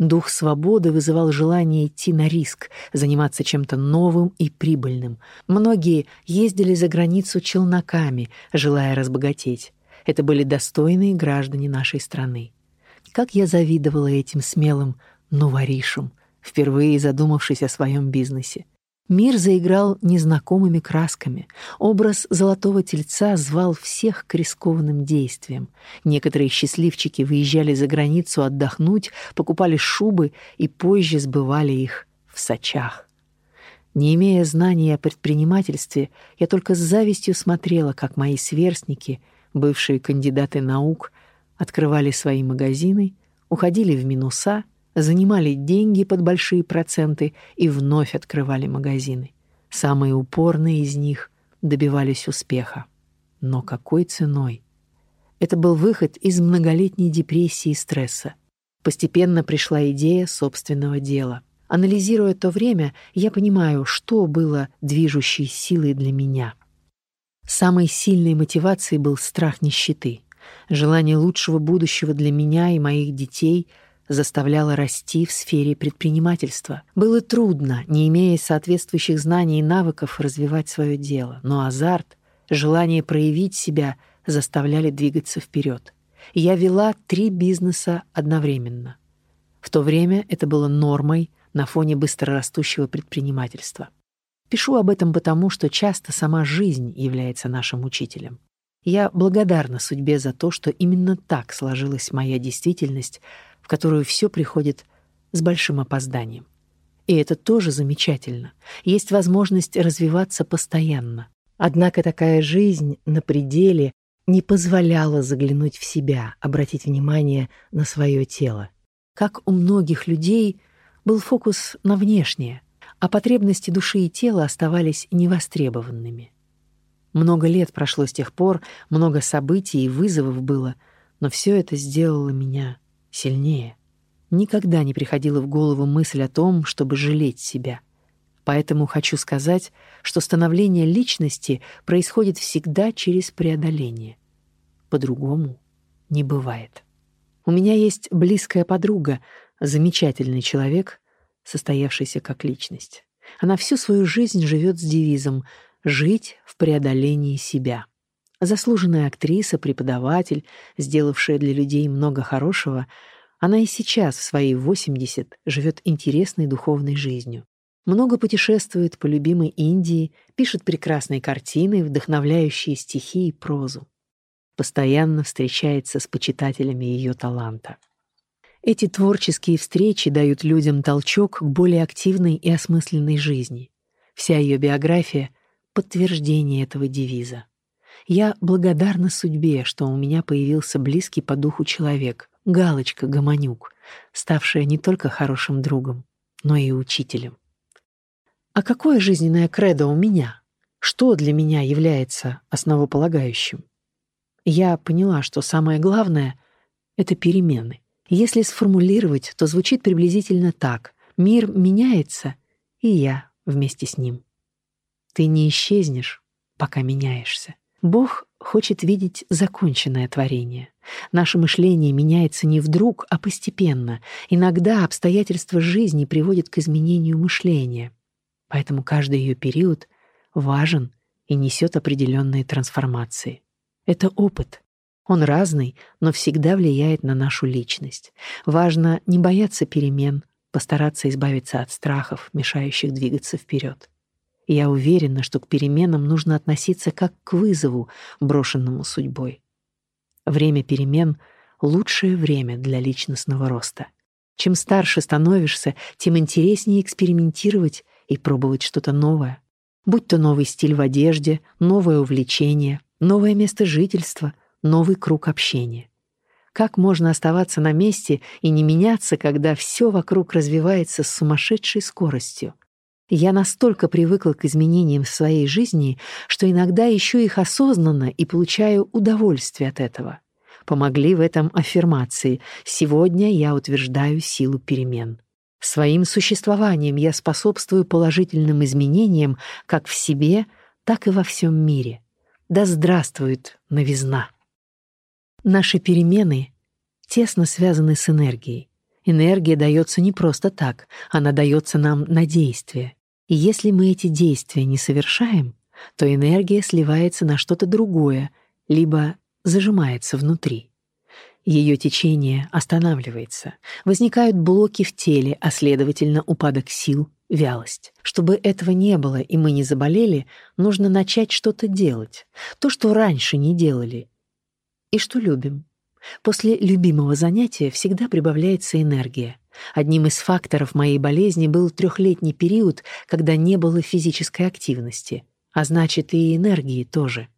Дух свободы вызывал желание идти на риск, заниматься чем-то новым и прибыльным. Многие ездили за границу челноками, желая разбогатеть. Это были достойные граждане нашей страны. Как я завидовала этим смелым новоришам, впервые задумавшись о своем бизнесе. Мир заиграл незнакомыми красками. Образ золотого тельца звал всех к рискованным действиям. Некоторые счастливчики выезжали за границу отдохнуть, покупали шубы и позже сбывали их в сачах. Не имея знаний о предпринимательстве, я только с завистью смотрела, как мои сверстники, бывшие кандидаты наук, открывали свои магазины, уходили в минуса — занимали деньги под большие проценты и вновь открывали магазины. Самые упорные из них добивались успеха. Но какой ценой? Это был выход из многолетней депрессии и стресса. Постепенно пришла идея собственного дела. Анализируя то время, я понимаю, что было движущей силой для меня. Самой сильной мотивацией был страх нищеты, желание лучшего будущего для меня и моих детей — заставляла расти в сфере предпринимательства. Было трудно, не имея соответствующих знаний и навыков, развивать свое дело, но азарт, желание проявить себя заставляли двигаться вперед. Я вела три бизнеса одновременно. В то время это было нормой на фоне быстрорастущего предпринимательства. Пишу об этом потому, что часто сама жизнь является нашим учителем. Я благодарна судьбе за то, что именно так сложилась моя действительность, в которую все приходит с большим опозданием. И это тоже замечательно. Есть возможность развиваться постоянно. Однако такая жизнь на пределе не позволяла заглянуть в себя, обратить внимание на свое тело. Как у многих людей был фокус на внешнее, а потребности души и тела оставались невостребованными. Много лет прошло с тех пор, много событий и вызовов было, но все это сделало меня сильнее. Никогда не приходила в голову мысль о том, чтобы жалеть себя. Поэтому хочу сказать, что становление личности происходит всегда через преодоление. По-другому не бывает. У меня есть близкая подруга, замечательный человек, состоявшийся как личность. Она всю свою жизнь живет с девизом «жить в преодолении себя». Заслуженная актриса, преподаватель, сделавшая для людей много хорошего, она и сейчас в свои 80 живет интересной духовной жизнью. Много путешествует по любимой Индии, пишет прекрасные картины, вдохновляющие стихи и прозу. Постоянно встречается с почитателями ее таланта. Эти творческие встречи дают людям толчок к более активной и осмысленной жизни. Вся ее биография — подтверждение этого девиза. Я благодарна судьбе, что у меня появился близкий по духу человек, Галочка Гомонюк, ставшая не только хорошим другом, но и учителем. А какое жизненное кредо у меня? Что для меня является основополагающим? Я поняла, что самое главное — это перемены. Если сформулировать, то звучит приблизительно так. Мир меняется, и я вместе с ним. Ты не исчезнешь, пока меняешься. Бог хочет видеть законченное творение. Наше мышление меняется не вдруг, а постепенно. Иногда обстоятельства жизни приводят к изменению мышления. Поэтому каждый ее период важен и несет определенные трансформации. Это опыт. Он разный, но всегда влияет на нашу личность. Важно не бояться перемен, постараться избавиться от страхов, мешающих двигаться вперед. Я уверена, что к переменам нужно относиться как к вызову, брошенному судьбой. Время перемен — лучшее время для личностного роста. Чем старше становишься, тем интереснее экспериментировать и пробовать что-то новое. Будь то новый стиль в одежде, новое увлечение, новое место жительства, новый круг общения. Как можно оставаться на месте и не меняться, когда все вокруг развивается с сумасшедшей скоростью? Я настолько привыкла к изменениям в своей жизни, что иногда ищу их осознанно и получаю удовольствие от этого. Помогли в этом аффирмации. Сегодня я утверждаю силу перемен. Своим существованием я способствую положительным изменениям как в себе, так и во всем мире. Да здравствует новизна! Наши перемены тесно связаны с энергией. Энергия дается не просто так, она дается нам на действие. И если мы эти действия не совершаем, то энергия сливается на что-то другое, либо зажимается внутри. Ее течение останавливается, возникают блоки в теле, а следовательно упадок сил, вялость. Чтобы этого не было и мы не заболели, нужно начать что-то делать, то, что раньше не делали, и что любим. После любимого занятия всегда прибавляется энергия. Одним из факторов моей болезни был трехлетний период, когда не было физической активности, а значит и энергии тоже.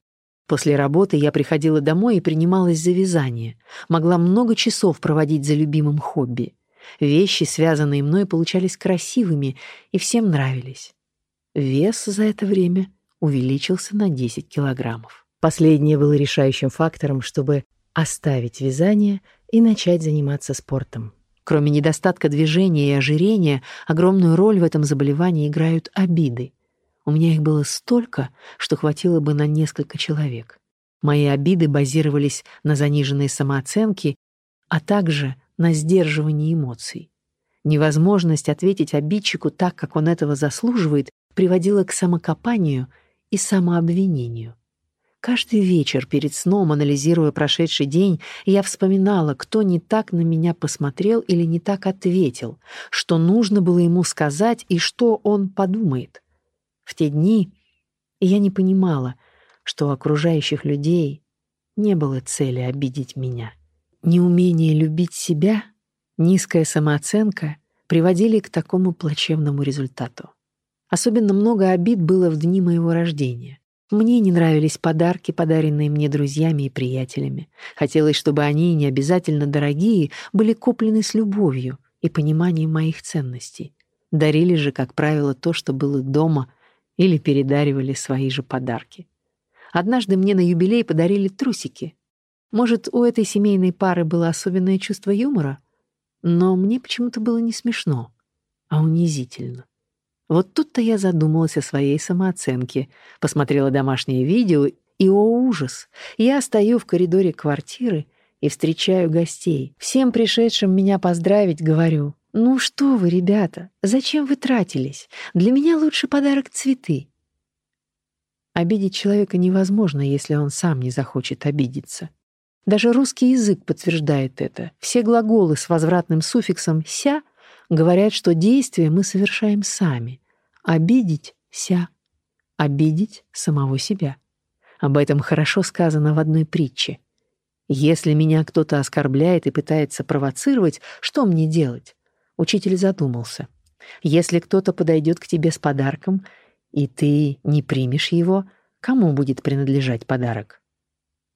После работы я приходила домой и принималась за вязание. Могла много часов проводить за любимым хобби. Вещи, связанные мной, получались красивыми и всем нравились. Вес за это время увеличился на 10 килограммов. Последнее было решающим фактором, чтобы оставить вязание и начать заниматься спортом. Кроме недостатка движения и ожирения, огромную роль в этом заболевании играют обиды. У меня их было столько, что хватило бы на несколько человек. Мои обиды базировались на заниженной самооценке, а также на сдерживании эмоций. Невозможность ответить обидчику так, как он этого заслуживает, приводила к самокопанию и самообвинению. Каждый вечер перед сном, анализируя прошедший день, я вспоминала, кто не так на меня посмотрел или не так ответил, что нужно было ему сказать и что он подумает. В те дни я не понимала, что у окружающих людей не было цели обидеть меня. Неумение любить себя, низкая самооценка приводили к такому плачевному результату. Особенно много обид было в дни моего рождения. Мне не нравились подарки, подаренные мне друзьями и приятелями. Хотелось, чтобы они, не обязательно дорогие, были куплены с любовью и пониманием моих ценностей. Дарили же, как правило, то, что было дома, или передаривали свои же подарки. Однажды мне на юбилей подарили трусики. Может, у этой семейной пары было особенное чувство юмора? Но мне почему-то было не смешно, а унизительно. Вот тут-то я задумалась о своей самооценке, посмотрела домашнее видео, и, о ужас, я стою в коридоре квартиры и встречаю гостей. Всем пришедшим меня поздравить говорю, «Ну что вы, ребята, зачем вы тратились? Для меня лучше подарок цветы». Обидеть человека невозможно, если он сам не захочет обидеться. Даже русский язык подтверждает это. Все глаголы с возвратным суффиксом «ся» говорят, что действие мы совершаем сами. Обидеть — ся. Обидеть самого себя. Об этом хорошо сказано в одной притче. Если меня кто-то оскорбляет и пытается провоцировать, что мне делать? Учитель задумался. Если кто-то подойдет к тебе с подарком, и ты не примешь его, кому будет принадлежать подарок?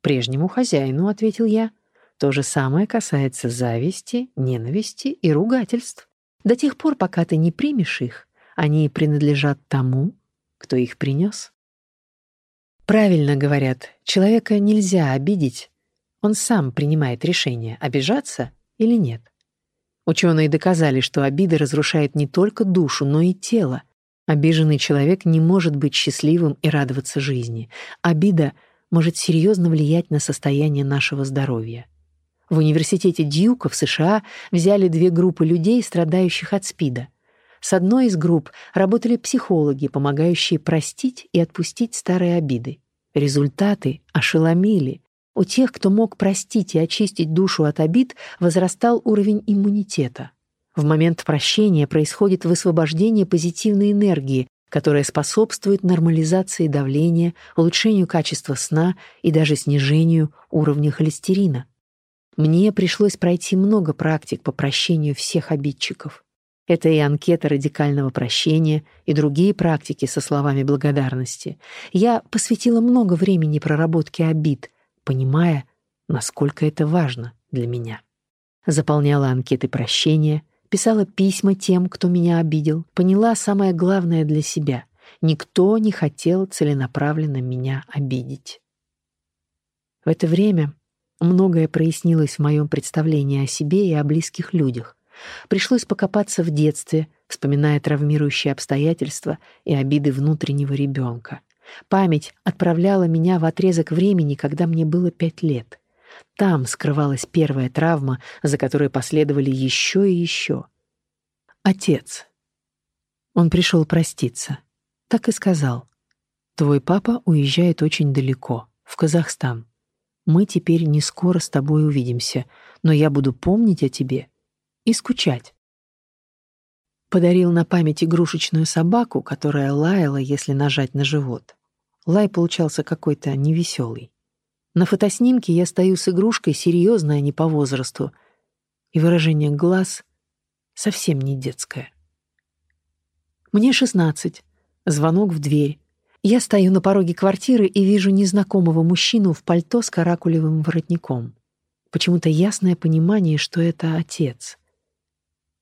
Прежнему хозяину, ответил я. То же самое касается зависти, ненависти и ругательств. До тех пор, пока ты не примешь их, они принадлежат тому, кто их принес. Правильно говорят, человека нельзя обидеть. Он сам принимает решение, обижаться или нет. Ученые доказали, что обида разрушает не только душу, но и тело. Обиженный человек не может быть счастливым и радоваться жизни. Обида может серьезно влиять на состояние нашего здоровья. В университете Дьюка в США взяли две группы людей, страдающих от СПИДа. С одной из групп работали психологи, помогающие простить и отпустить старые обиды. Результаты ошеломили. У тех, кто мог простить и очистить душу от обид, возрастал уровень иммунитета. В момент прощения происходит высвобождение позитивной энергии, которая способствует нормализации давления, улучшению качества сна и даже снижению уровня холестерина. Мне пришлось пройти много практик по прощению всех обидчиков. Это и анкета радикального прощения, и другие практики со словами благодарности. Я посвятила много времени проработке обид, понимая, насколько это важно для меня. Заполняла анкеты прощения, писала письма тем, кто меня обидел, поняла самое главное для себя. Никто не хотел целенаправленно меня обидеть. В это время Многое прояснилось в моем представлении о себе и о близких людях. Пришлось покопаться в детстве, вспоминая травмирующие обстоятельства и обиды внутреннего ребенка. Память отправляла меня в отрезок времени, когда мне было пять лет. Там скрывалась первая травма, за которой последовали еще и еще. Отец. Он пришел проститься. Так и сказал. Твой папа уезжает очень далеко, в Казахстан. Мы теперь не скоро с тобой увидимся, но я буду помнить о тебе и скучать. Подарил на память игрушечную собаку, которая лаяла, если нажать на живот. Лай получался какой-то невеселый. На фотоснимке я стою с игрушкой, серьезная, не по возрасту, и выражение глаз совсем не детское. Мне шестнадцать. Звонок в дверь. Я стою на пороге квартиры и вижу незнакомого мужчину в пальто с каракулевым воротником. Почему-то ясное понимание, что это отец.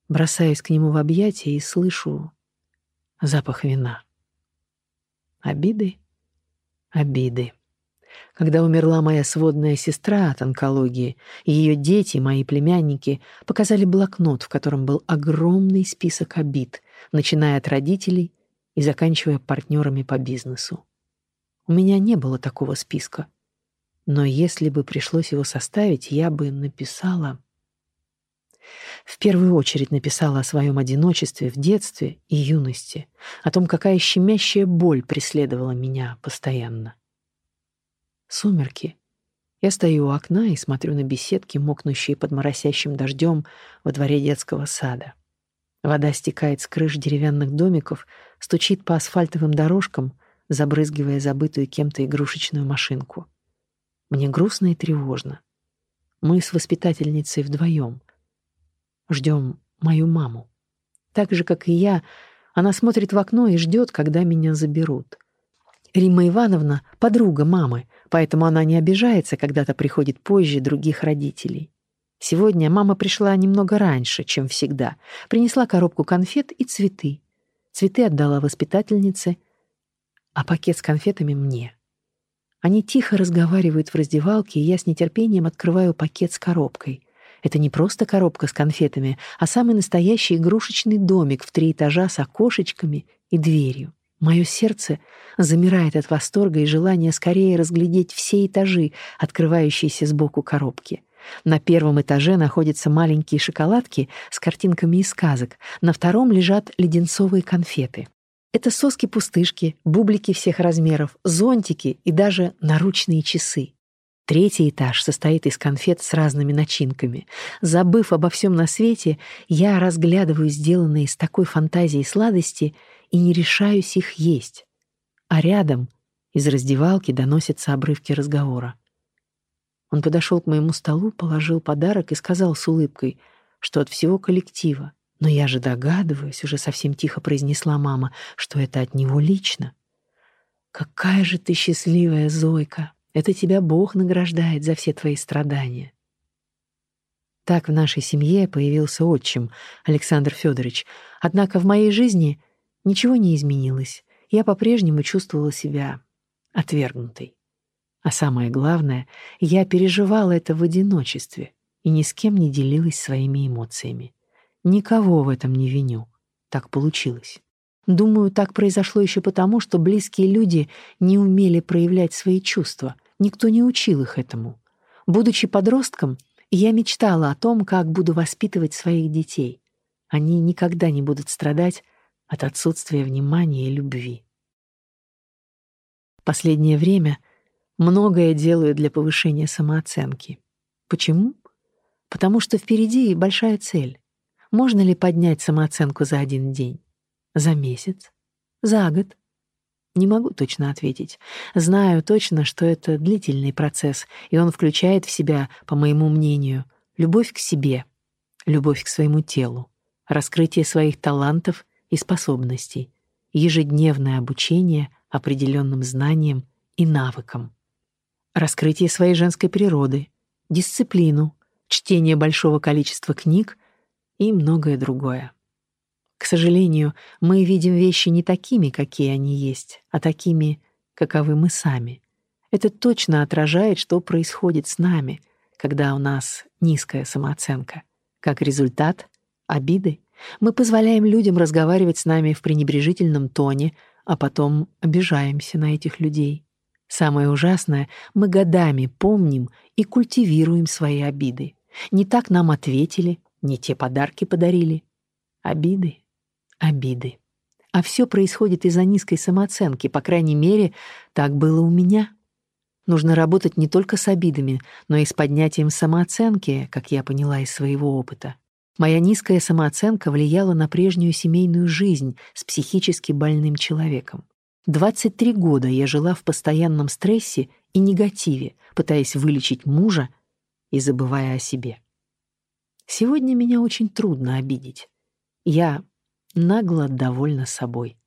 Бросаюсь к нему в объятия и слышу запах вина. Обиды, обиды. Когда умерла моя сводная сестра от онкологии, ее дети, мои племянники, показали блокнот, в котором был огромный список обид, начиная от родителей и заканчивая партнерами по бизнесу. У меня не было такого списка. Но если бы пришлось его составить, я бы написала... В первую очередь написала о своем одиночестве в детстве и юности, о том, какая щемящая боль преследовала меня постоянно. Сумерки. Я стою у окна и смотрю на беседки, мокнущие под моросящим дождем во дворе детского сада. Вода стекает с крыш деревянных домиков, стучит по асфальтовым дорожкам, забрызгивая забытую кем-то игрушечную машинку. Мне грустно и тревожно. Мы с воспитательницей вдвоем. Ждем мою маму. Так же, как и я, она смотрит в окно и ждет, когда меня заберут. Римма Ивановна — подруга мамы, поэтому она не обижается, когда-то приходит позже других родителей. Сегодня мама пришла немного раньше, чем всегда. Принесла коробку конфет и цветы. Цветы отдала воспитательнице, а пакет с конфетами мне. Они тихо разговаривают в раздевалке, и я с нетерпением открываю пакет с коробкой. Это не просто коробка с конфетами, а самый настоящий игрушечный домик в три этажа с окошечками и дверью. Мое сердце замирает от восторга и желания скорее разглядеть все этажи, открывающиеся сбоку коробки. На первом этаже находятся маленькие шоколадки с картинками из сказок, на втором лежат леденцовые конфеты. Это соски-пустышки, бублики всех размеров, зонтики и даже наручные часы. Третий этаж состоит из конфет с разными начинками. Забыв обо всем на свете, я разглядываю сделанные с такой фантазией сладости и не решаюсь их есть. А рядом из раздевалки доносятся обрывки разговора. Он подошел к моему столу, положил подарок и сказал с улыбкой, что от всего коллектива. Но я же догадываюсь, уже совсем тихо произнесла мама, что это от него лично. «Какая же ты счастливая, Зойка! Это тебя Бог награждает за все твои страдания». Так в нашей семье появился отчим, Александр Федорович. Однако в моей жизни ничего не изменилось. Я по-прежнему чувствовала себя отвергнутой. А самое главное, я переживала это в одиночестве и ни с кем не делилась своими эмоциями. Никого в этом не виню. Так получилось. Думаю, так произошло еще потому, что близкие люди не умели проявлять свои чувства. Никто не учил их этому. Будучи подростком, я мечтала о том, как буду воспитывать своих детей. Они никогда не будут страдать от отсутствия внимания и любви. Последнее время — Многое делаю для повышения самооценки. Почему? Потому что впереди большая цель. Можно ли поднять самооценку за один день? За месяц? За год? Не могу точно ответить. Знаю точно, что это длительный процесс, и он включает в себя, по моему мнению, любовь к себе, любовь к своему телу, раскрытие своих талантов и способностей, ежедневное обучение определенным знаниям и навыкам раскрытие своей женской природы, дисциплину, чтение большого количества книг и многое другое. К сожалению, мы видим вещи не такими, какие они есть, а такими, каковы мы сами. Это точно отражает, что происходит с нами, когда у нас низкая самооценка. Как результат — обиды. Мы позволяем людям разговаривать с нами в пренебрежительном тоне, а потом обижаемся на этих людей. Самое ужасное, мы годами помним и культивируем свои обиды. Не так нам ответили, не те подарки подарили. Обиды, обиды. А все происходит из-за низкой самооценки, по крайней мере, так было у меня. Нужно работать не только с обидами, но и с поднятием самооценки, как я поняла из своего опыта. Моя низкая самооценка влияла на прежнюю семейную жизнь с психически больным человеком. 23 года я жила в постоянном стрессе и негативе, пытаясь вылечить мужа и забывая о себе. Сегодня меня очень трудно обидеть. Я нагло довольна собой.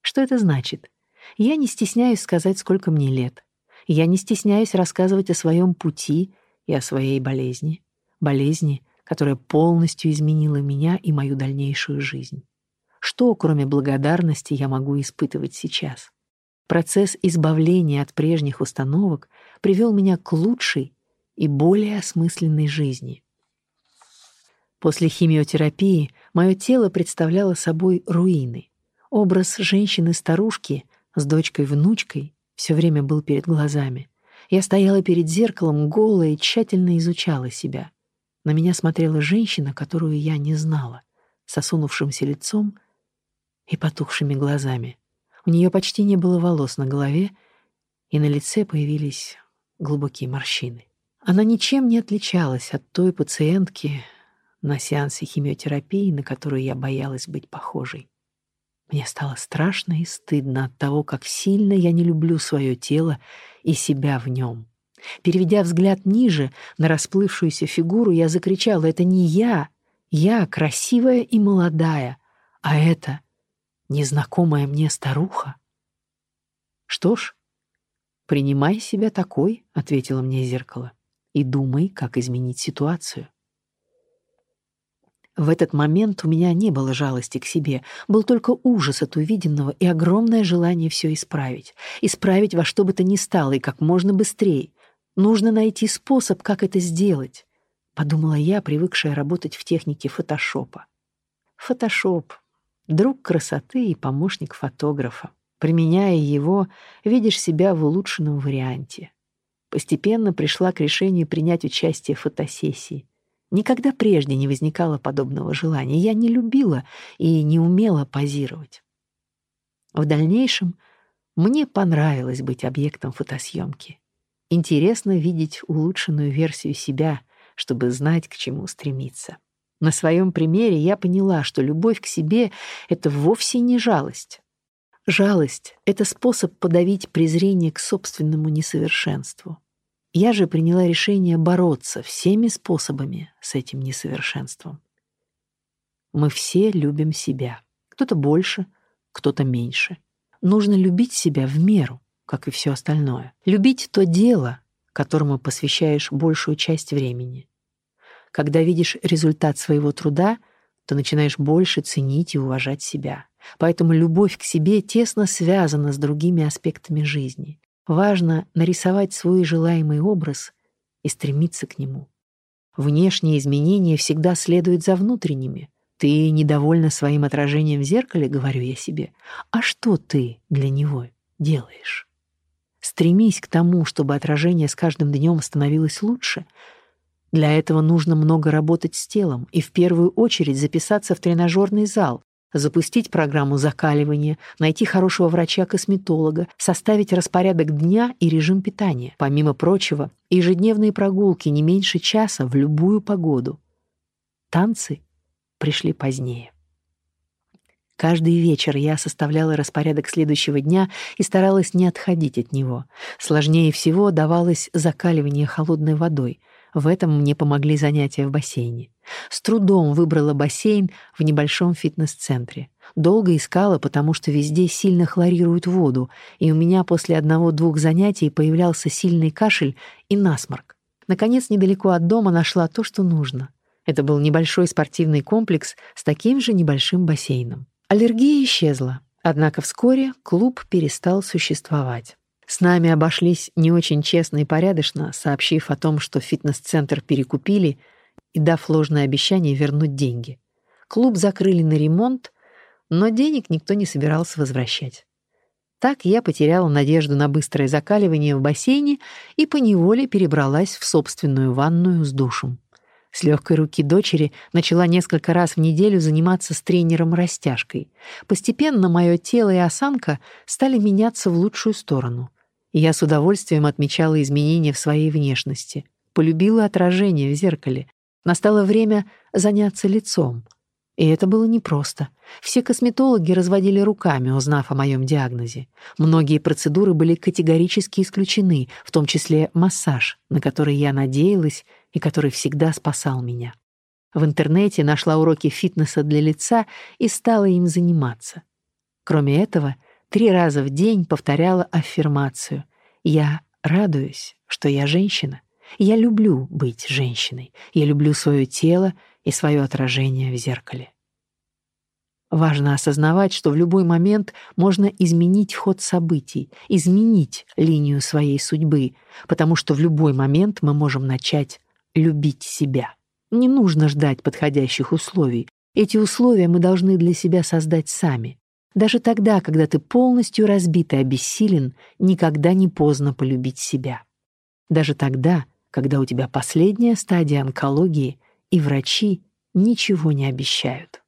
Что это значит? Я не стесняюсь сказать, сколько мне лет. Я не стесняюсь рассказывать о своем пути и о своей болезни. Болезни, которая полностью изменила меня и мою дальнейшую жизнь. Что, кроме благодарности, я могу испытывать сейчас? Процесс избавления от прежних установок привел меня к лучшей и более осмысленной жизни. После химиотерапии мое тело представляло собой руины. Образ женщины-старушки с дочкой-внучкой все время был перед глазами. Я стояла перед зеркалом голая и тщательно изучала себя. На меня смотрела женщина, которую я не знала, с осунувшимся лицом и потухшими глазами. У нее почти не было волос на голове, и на лице появились глубокие морщины. Она ничем не отличалась от той пациентки на сеансе химиотерапии, на которую я боялась быть похожей. Мне стало страшно и стыдно от того, как сильно я не люблю свое тело и себя в нем. Переведя взгляд ниже, на расплывшуюся фигуру, я закричала, «Это не я! Я красивая и молодая, а это незнакомая мне старуха». «Что ж, принимай себя такой», — ответило мне зеркало, «и думай, как изменить ситуацию». В этот момент у меня не было жалости к себе, был только ужас от увиденного и огромное желание все исправить. Исправить во что бы то ни стало и как можно быстрее. Нужно найти способ, как это сделать, подумала я, привыкшая работать в технике фотошопа. Фотошоп — друг красоты и помощник фотографа. Применяя его, видишь себя в улучшенном варианте. Постепенно пришла к решению принять участие в фотосессии. Никогда прежде не возникало подобного желания. Я не любила и не умела позировать. В дальнейшем мне понравилось быть объектом фотосъемки. Интересно видеть улучшенную версию себя, чтобы знать, к чему стремиться. На своем примере я поняла, что любовь к себе — это вовсе не жалость. Жалость — это способ подавить презрение к собственному несовершенству. Я же приняла решение бороться всеми способами с этим несовершенством. Мы все любим себя. Кто-то больше, кто-то меньше. Нужно любить себя в меру как и все остальное. Любить то дело, которому посвящаешь большую часть времени. Когда видишь результат своего труда, то начинаешь больше ценить и уважать себя. Поэтому любовь к себе тесно связана с другими аспектами жизни. Важно нарисовать свой желаемый образ и стремиться к нему. Внешние изменения всегда следуют за внутренними. Ты недовольна своим отражением в зеркале, говорю я себе. А что ты для него делаешь? Стремись к тому, чтобы отражение с каждым днем становилось лучше. Для этого нужно много работать с телом и в первую очередь записаться в тренажерный зал, запустить программу закаливания, найти хорошего врача-косметолога, составить распорядок дня и режим питания. Помимо прочего, ежедневные прогулки не меньше часа в любую погоду. Танцы пришли позднее. Каждый вечер я составляла распорядок следующего дня и старалась не отходить от него. Сложнее всего давалось закаливание холодной водой. В этом мне помогли занятия в бассейне. С трудом выбрала бассейн в небольшом фитнес-центре. Долго искала, потому что везде сильно хлорируют воду, и у меня после одного-двух занятий появлялся сильный кашель и насморк. Наконец, недалеко от дома нашла то, что нужно. Это был небольшой спортивный комплекс с таким же небольшим бассейном. Аллергия исчезла, однако вскоре клуб перестал существовать. С нами обошлись не очень честно и порядочно, сообщив о том, что фитнес-центр перекупили и дав ложное обещание вернуть деньги. Клуб закрыли на ремонт, но денег никто не собирался возвращать. Так я потеряла надежду на быстрое закаливание в бассейне и поневоле перебралась в собственную ванную с душем. С легкой руки дочери начала несколько раз в неделю заниматься с тренером-растяжкой. Постепенно мое тело и осанка стали меняться в лучшую сторону. Я с удовольствием отмечала изменения в своей внешности. Полюбила отражение в зеркале. Настало время заняться лицом. И это было непросто. Все косметологи разводили руками, узнав о моем диагнозе. Многие процедуры были категорически исключены, в том числе массаж, на который я надеялась и который всегда спасал меня. В интернете нашла уроки фитнеса для лица и стала им заниматься. Кроме этого, три раза в день повторяла аффирмацию «Я радуюсь, что я женщина. Я люблю быть женщиной. Я люблю свое тело и свое отражение в зеркале». Важно осознавать, что в любой момент можно изменить ход событий, изменить линию своей судьбы, потому что в любой момент мы можем начать любить себя. Не нужно ждать подходящих условий. Эти условия мы должны для себя создать сами. Даже тогда, когда ты полностью разбит и обессилен, никогда не поздно полюбить себя. Даже тогда, когда у тебя последняя стадия онкологии, и врачи ничего не обещают.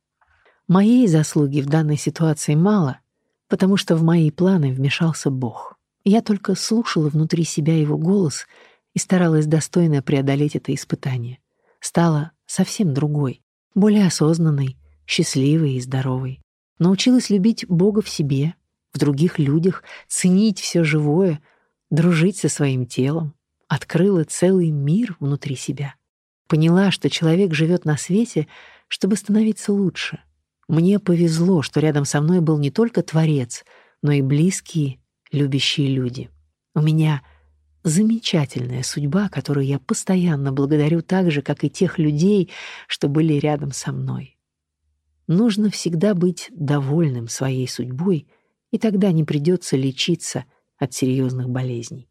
Моей заслуги в данной ситуации мало, потому что в мои планы вмешался Бог. Я только слушала внутри себя его голос — и старалась достойно преодолеть это испытание. Стала совсем другой, более осознанной, счастливой и здоровой. Научилась любить Бога в себе, в других людях, ценить все живое, дружить со своим телом. Открыла целый мир внутри себя. Поняла, что человек живет на свете, чтобы становиться лучше. Мне повезло, что рядом со мной был не только Творец, но и близкие, любящие люди. У меня — замечательная судьба, которую я постоянно благодарю так же, как и тех людей, что были рядом со мной. Нужно всегда быть довольным своей судьбой, и тогда не придется лечиться от серьезных болезней.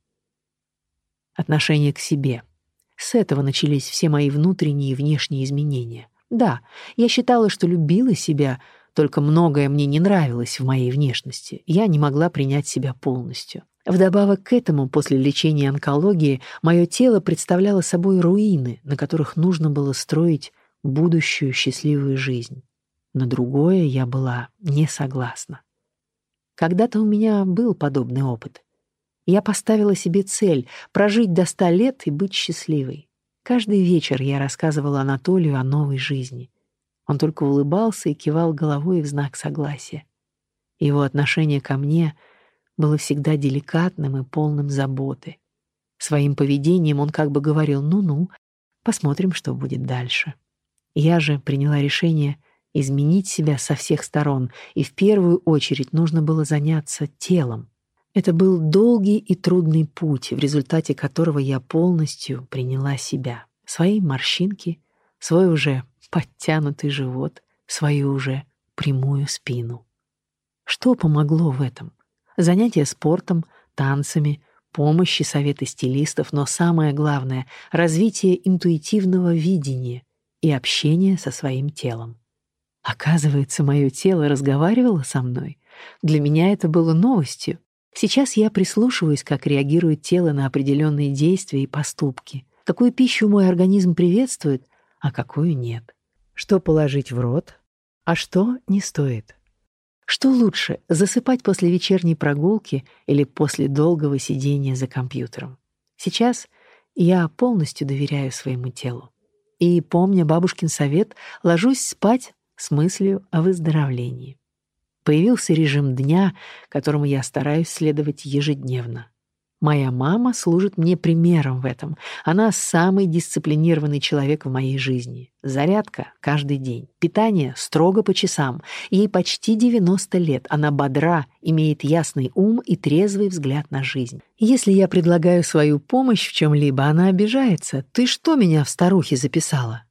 Отношение к себе. С этого начались все мои внутренние и внешние изменения. Да, я считала, что любила себя, только многое мне не нравилось в моей внешности. Я не могла принять себя полностью. Вдобавок к этому, после лечения онкологии, мое тело представляло собой руины, на которых нужно было строить будущую счастливую жизнь. На другое я была не согласна. Когда-то у меня был подобный опыт. Я поставила себе цель — прожить до ста лет и быть счастливой. Каждый вечер я рассказывала Анатолию о новой жизни. Он только улыбался и кивал головой в знак согласия. Его отношение ко мне — было всегда деликатным и полным заботы. Своим поведением он как бы говорил «ну-ну, посмотрим, что будет дальше». Я же приняла решение изменить себя со всех сторон, и в первую очередь нужно было заняться телом. Это был долгий и трудный путь, в результате которого я полностью приняла себя. Свои морщинки, свой уже подтянутый живот, свою уже прямую спину. Что помогло в этом? занятия спортом, танцами, помощи, советы стилистов, но самое главное — развитие интуитивного видения и общение со своим телом. Оказывается, мое тело разговаривало со мной. Для меня это было новостью. Сейчас я прислушиваюсь, как реагирует тело на определенные действия и поступки, какую пищу мой организм приветствует, а какую нет. Что положить в рот, а что не стоит. Что лучше, засыпать после вечерней прогулки или после долгого сидения за компьютером? Сейчас я полностью доверяю своему телу. И, помня бабушкин совет, ложусь спать с мыслью о выздоровлении. Появился режим дня, которому я стараюсь следовать ежедневно. Моя мама служит мне примером в этом. Она самый дисциплинированный человек в моей жизни. Зарядка каждый день. Питание строго по часам. Ей почти 90 лет. Она бодра, имеет ясный ум и трезвый взгляд на жизнь. Если я предлагаю свою помощь в чем-либо, она обижается. «Ты что меня в старухе записала?»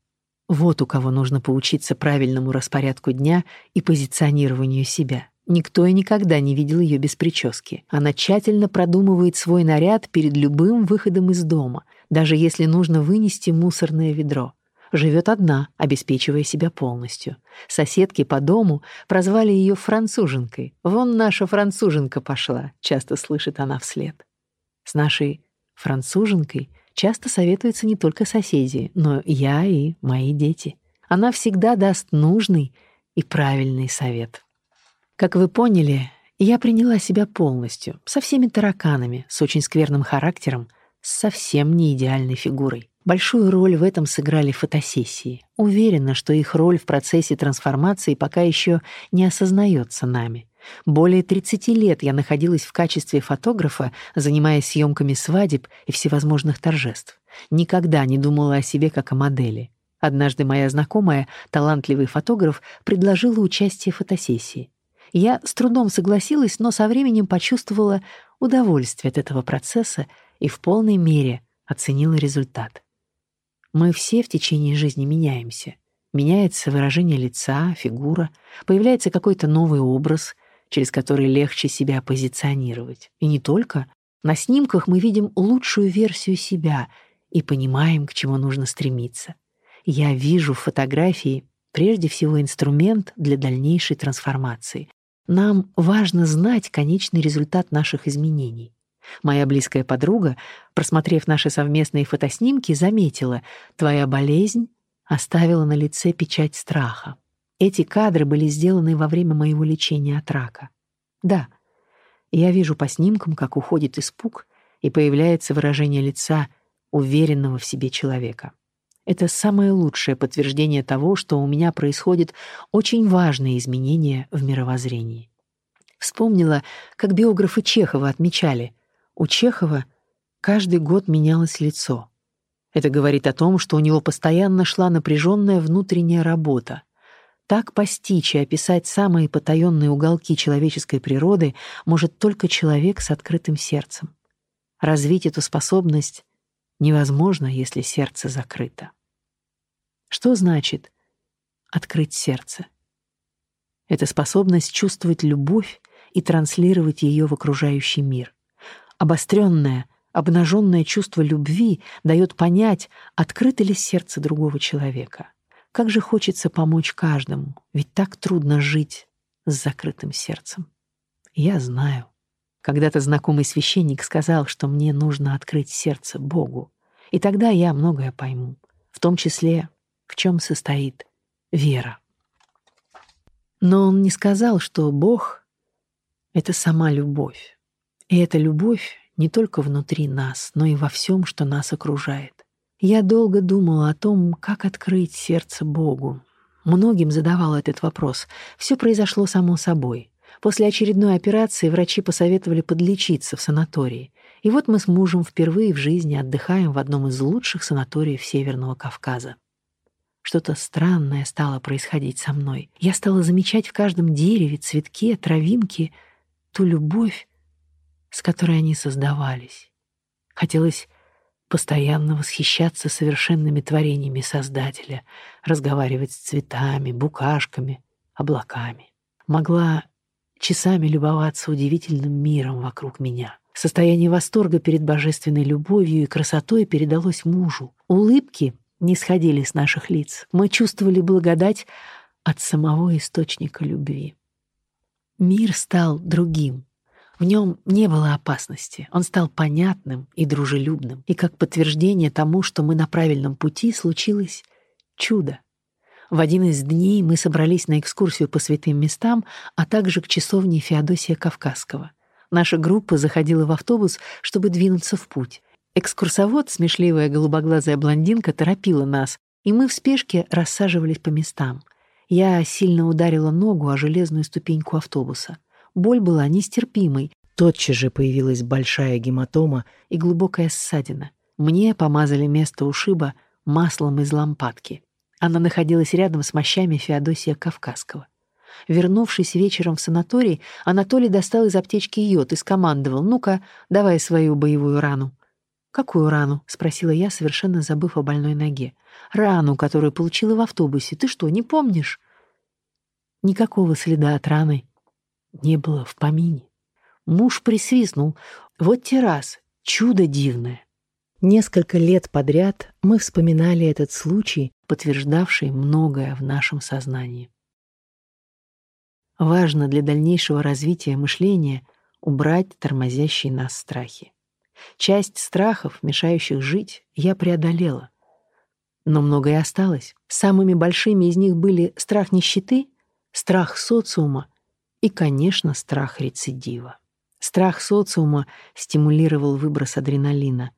Вот у кого нужно поучиться правильному распорядку дня и позиционированию себя. Никто и никогда не видел ее без прически. Она тщательно продумывает свой наряд перед любым выходом из дома, даже если нужно вынести мусорное ведро. Живет одна, обеспечивая себя полностью. Соседки по дому прозвали ее француженкой. «Вон наша француженка пошла», — часто слышит она вслед. С нашей француженкой часто советуются не только соседи, но я и мои дети. Она всегда даст нужный и правильный совет. Как вы поняли, я приняла себя полностью, со всеми тараканами, с очень скверным характером, с совсем не идеальной фигурой. Большую роль в этом сыграли фотосессии. Уверена, что их роль в процессе трансформации пока еще не осознается нами. Более 30 лет я находилась в качестве фотографа, занимаясь съемками свадеб и всевозможных торжеств. Никогда не думала о себе как о модели. Однажды моя знакомая, талантливый фотограф, предложила участие в фотосессии. Я с трудом согласилась, но со временем почувствовала удовольствие от этого процесса и в полной мере оценила результат. Мы все в течение жизни меняемся. Меняется выражение лица, фигура, появляется какой-то новый образ, через который легче себя позиционировать. И не только. На снимках мы видим лучшую версию себя и понимаем, к чему нужно стремиться. Я вижу в фотографии прежде всего инструмент для дальнейшей трансформации, нам важно знать конечный результат наших изменений. Моя близкая подруга, просмотрев наши совместные фотоснимки, заметила, твоя болезнь оставила на лице печать страха. Эти кадры были сделаны во время моего лечения от рака. Да, я вижу по снимкам, как уходит испуг, и появляется выражение лица уверенного в себе человека. Это самое лучшее подтверждение того, что у меня происходят очень важные изменения в мировоззрении. Вспомнила, как биографы Чехова отмечали, у Чехова каждый год менялось лицо. Это говорит о том, что у него постоянно шла напряженная внутренняя работа. Так постичь и описать самые потаенные уголки человеческой природы может только человек с открытым сердцем. Развить эту способность невозможно, если сердце закрыто. Что значит открыть сердце? Это способность чувствовать любовь и транслировать ее в окружающий мир. Обостренное, обнаженное чувство любви дает понять, открыто ли сердце другого человека. Как же хочется помочь каждому, ведь так трудно жить с закрытым сердцем. Я знаю. Когда-то знакомый священник сказал, что мне нужно открыть сердце Богу, и тогда я многое пойму, в том числе в чем состоит вера. Но он не сказал, что Бог — это сама любовь. И эта любовь не только внутри нас, но и во всем, что нас окружает. Я долго думала о том, как открыть сердце Богу. Многим задавал этот вопрос. Все произошло само собой. После очередной операции врачи посоветовали подлечиться в санатории. И вот мы с мужем впервые в жизни отдыхаем в одном из лучших санаториев Северного Кавказа. Что-то странное стало происходить со мной. Я стала замечать в каждом дереве, цветке, травинке ту любовь, с которой они создавались. Хотелось постоянно восхищаться совершенными творениями Создателя, разговаривать с цветами, букашками, облаками. Могла часами любоваться удивительным миром вокруг меня. Состояние восторга перед божественной любовью и красотой передалось мужу. Улыбки не сходили с наших лиц. Мы чувствовали благодать от самого источника любви. Мир стал другим. В нем не было опасности. Он стал понятным и дружелюбным. И как подтверждение тому, что мы на правильном пути, случилось чудо. В один из дней мы собрались на экскурсию по святым местам, а также к часовне Феодосия Кавказского. Наша группа заходила в автобус, чтобы двинуться в путь. Экскурсовод, смешливая голубоглазая блондинка, торопила нас, и мы в спешке рассаживались по местам. Я сильно ударила ногу о железную ступеньку автобуса. Боль была нестерпимой. Тотчас же появилась большая гематома и глубокая ссадина. Мне помазали место ушиба маслом из лампадки. Она находилась рядом с мощами Феодосия Кавказского. Вернувшись вечером в санаторий, Анатолий достал из аптечки йод и скомандовал «Ну-ка, давай свою боевую рану». «Какую рану?» — спросила я, совершенно забыв о больной ноге. «Рану, которую получила в автобусе. Ты что, не помнишь?» Никакого следа от раны не было в помине. Муж присвистнул. «Вот те раз. Чудо дивное!» Несколько лет подряд мы вспоминали этот случай, подтверждавший многое в нашем сознании. Важно для дальнейшего развития мышления убрать тормозящие нас страхи. Часть страхов, мешающих жить, я преодолела. Но многое осталось. Самыми большими из них были страх нищеты, страх социума и, конечно, страх рецидива. Страх социума стимулировал выброс адреналина.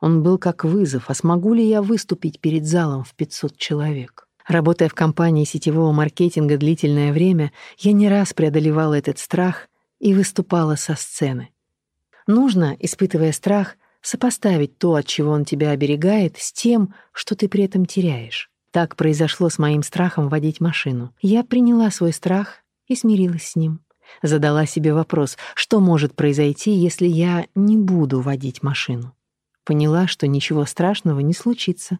Он был как вызов, а смогу ли я выступить перед залом в 500 человек? Работая в компании сетевого маркетинга длительное время, я не раз преодолевала этот страх и выступала со сцены. Нужно, испытывая страх, сопоставить то, от чего он тебя оберегает, с тем, что ты при этом теряешь. Так произошло с моим страхом водить машину. Я приняла свой страх и смирилась с ним. Задала себе вопрос, что может произойти, если я не буду водить машину. Поняла, что ничего страшного не случится.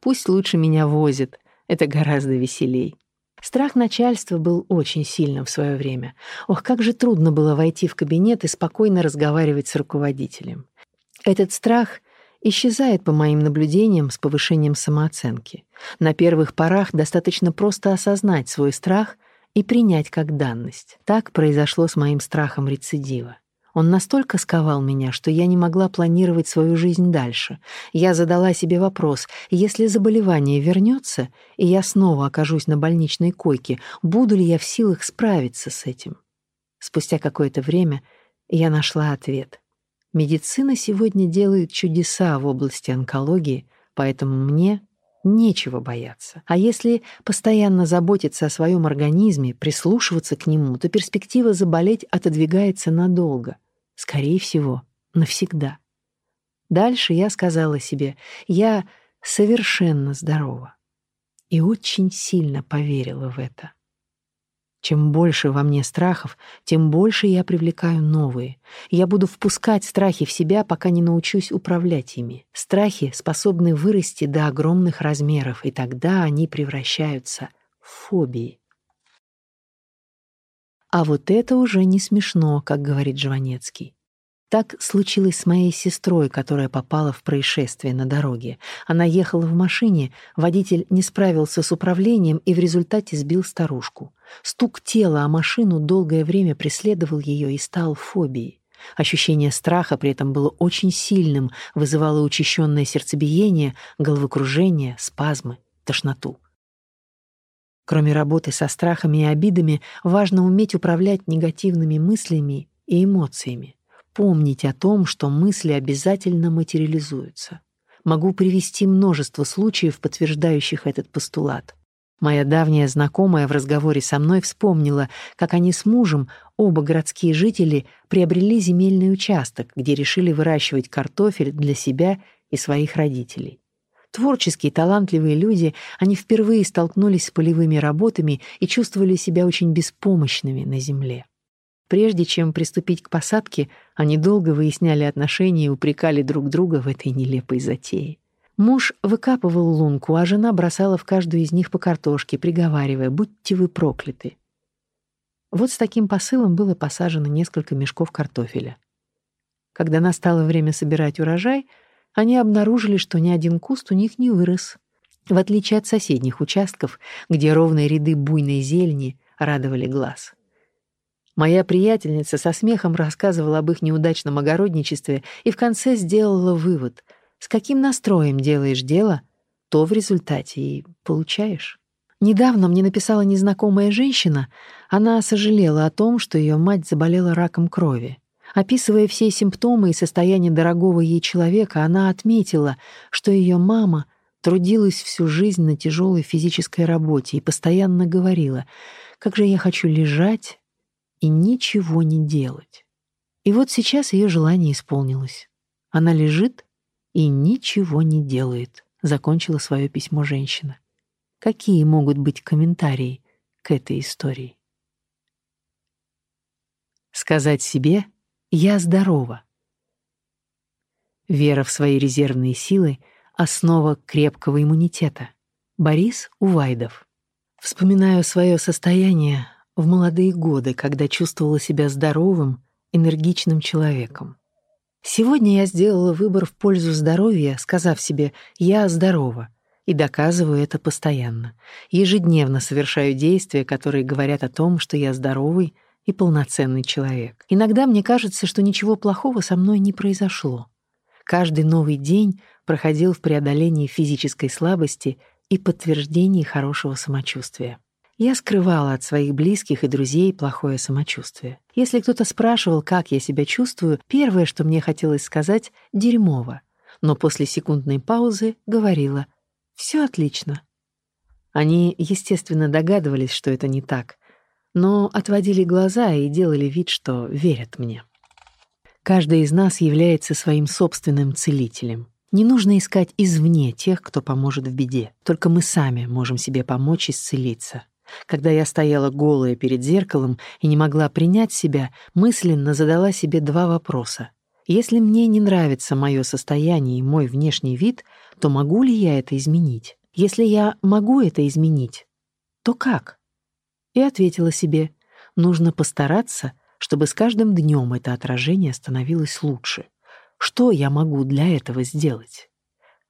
Пусть лучше меня возят, это гораздо веселей. Страх начальства был очень сильным в свое время. Ох, как же трудно было войти в кабинет и спокойно разговаривать с руководителем. Этот страх исчезает по моим наблюдениям с повышением самооценки. На первых порах достаточно просто осознать свой страх и принять как данность. Так произошло с моим страхом рецидива. Он настолько сковал меня, что я не могла планировать свою жизнь дальше. Я задала себе вопрос, если заболевание вернется, и я снова окажусь на больничной койке, буду ли я в силах справиться с этим? Спустя какое-то время я нашла ответ. Медицина сегодня делает чудеса в области онкологии, поэтому мне нечего бояться. А если постоянно заботиться о своем организме, прислушиваться к нему, то перспектива заболеть отодвигается надолго. Скорее всего, навсегда. Дальше я сказала себе, я совершенно здорова. И очень сильно поверила в это. Чем больше во мне страхов, тем больше я привлекаю новые. Я буду впускать страхи в себя, пока не научусь управлять ими. Страхи способны вырасти до огромных размеров, и тогда они превращаются в фобии. А вот это уже не смешно, как говорит Жванецкий. Так случилось с моей сестрой, которая попала в происшествие на дороге. Она ехала в машине, водитель не справился с управлением и в результате сбил старушку. Стук тела о машину долгое время преследовал ее и стал фобией. Ощущение страха при этом было очень сильным, вызывало учащенное сердцебиение, головокружение, спазмы, тошноту. Кроме работы со страхами и обидами, важно уметь управлять негативными мыслями и эмоциями помнить о том, что мысли обязательно материализуются. Могу привести множество случаев, подтверждающих этот постулат. Моя давняя знакомая в разговоре со мной вспомнила, как они с мужем, оба городские жители, приобрели земельный участок, где решили выращивать картофель для себя и своих родителей. Творческие, талантливые люди, они впервые столкнулись с полевыми работами и чувствовали себя очень беспомощными на земле. Прежде чем приступить к посадке, они долго выясняли отношения и упрекали друг друга в этой нелепой затее. Муж выкапывал лунку, а жена бросала в каждую из них по картошке, приговаривая «будьте вы прокляты». Вот с таким посылом было посажено несколько мешков картофеля. Когда настало время собирать урожай, они обнаружили, что ни один куст у них не вырос, в отличие от соседних участков, где ровные ряды буйной зелени радовали глаз. Моя приятельница со смехом рассказывала об их неудачном огородничестве и в конце сделала вывод. С каким настроем делаешь дело, то в результате и получаешь. Недавно мне написала незнакомая женщина. Она сожалела о том, что ее мать заболела раком крови. Описывая все симптомы и состояние дорогого ей человека, она отметила, что ее мама трудилась всю жизнь на тяжелой физической работе и постоянно говорила, «Как же я хочу лежать, и ничего не делать. И вот сейчас ее желание исполнилось. Она лежит и ничего не делает, закончила свое письмо женщина. Какие могут быть комментарии к этой истории? Сказать себе «я здорова». Вера в свои резервные силы — основа крепкого иммунитета. Борис Увайдов. Вспоминаю свое состояние, в молодые годы, когда чувствовала себя здоровым, энергичным человеком. Сегодня я сделала выбор в пользу здоровья, сказав себе «я здорова», И доказываю это постоянно. Ежедневно совершаю действия, которые говорят о том, что я здоровый и полноценный человек. Иногда мне кажется, что ничего плохого со мной не произошло. Каждый новый день проходил в преодолении физической слабости и подтверждении хорошего самочувствия. Я скрывала от своих близких и друзей плохое самочувствие. Если кто-то спрашивал, как я себя чувствую, первое, что мне хотелось сказать — дерьмово. Но после секундной паузы говорила «все отлично». Они, естественно, догадывались, что это не так, но отводили глаза и делали вид, что верят мне. Каждый из нас является своим собственным целителем. Не нужно искать извне тех, кто поможет в беде. Только мы сами можем себе помочь исцелиться. Когда я стояла голая перед зеркалом и не могла принять себя, мысленно задала себе два вопроса. Если мне не нравится мое состояние и мой внешний вид, то могу ли я это изменить? Если я могу это изменить, то как? И ответила себе, нужно постараться, чтобы с каждым днем это отражение становилось лучше. Что я могу для этого сделать?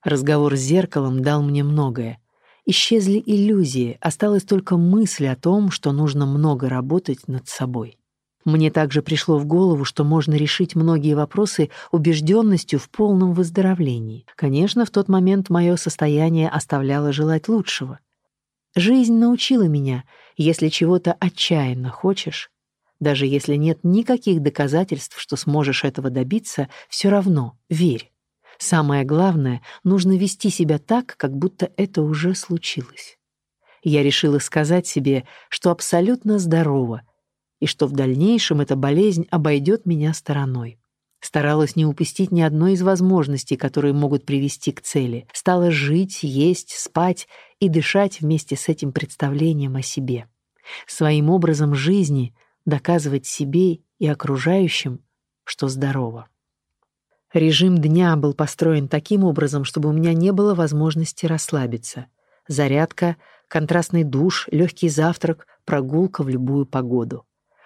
Разговор с зеркалом дал мне многое. Исчезли иллюзии, осталась только мысль о том, что нужно много работать над собой. Мне также пришло в голову, что можно решить многие вопросы убежденностью в полном выздоровлении. Конечно, в тот момент мое состояние оставляло желать лучшего. Жизнь научила меня, если чего-то отчаянно хочешь, даже если нет никаких доказательств, что сможешь этого добиться, все равно верь. Самое главное, нужно вести себя так, как будто это уже случилось. Я решила сказать себе, что абсолютно здорова, и что в дальнейшем эта болезнь обойдет меня стороной. Старалась не упустить ни одной из возможностей, которые могут привести к цели. Стала жить, есть, спать и дышать вместе с этим представлением о себе. Своим образом жизни доказывать себе и окружающим, что здорово. Режим дня был построен таким образом, чтобы у меня не было возможности расслабиться. Зарядка, контрастный душ, легкий завтрак, прогулка в любую погоду.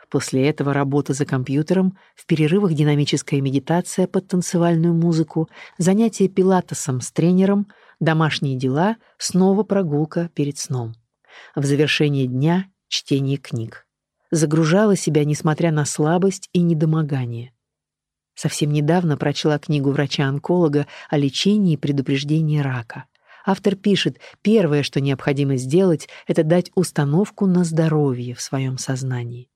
После этого работа за компьютером, в перерывах динамическая медитация под танцевальную музыку, занятия пилатесом с тренером, домашние дела, снова прогулка перед сном. В завершении дня — чтение книг. Загружала себя, несмотря на слабость и недомогание. Совсем недавно прочла книгу врача-онколога о лечении и предупреждении рака. Автор пишет, первое, что необходимо сделать, это дать установку на здоровье в своем сознании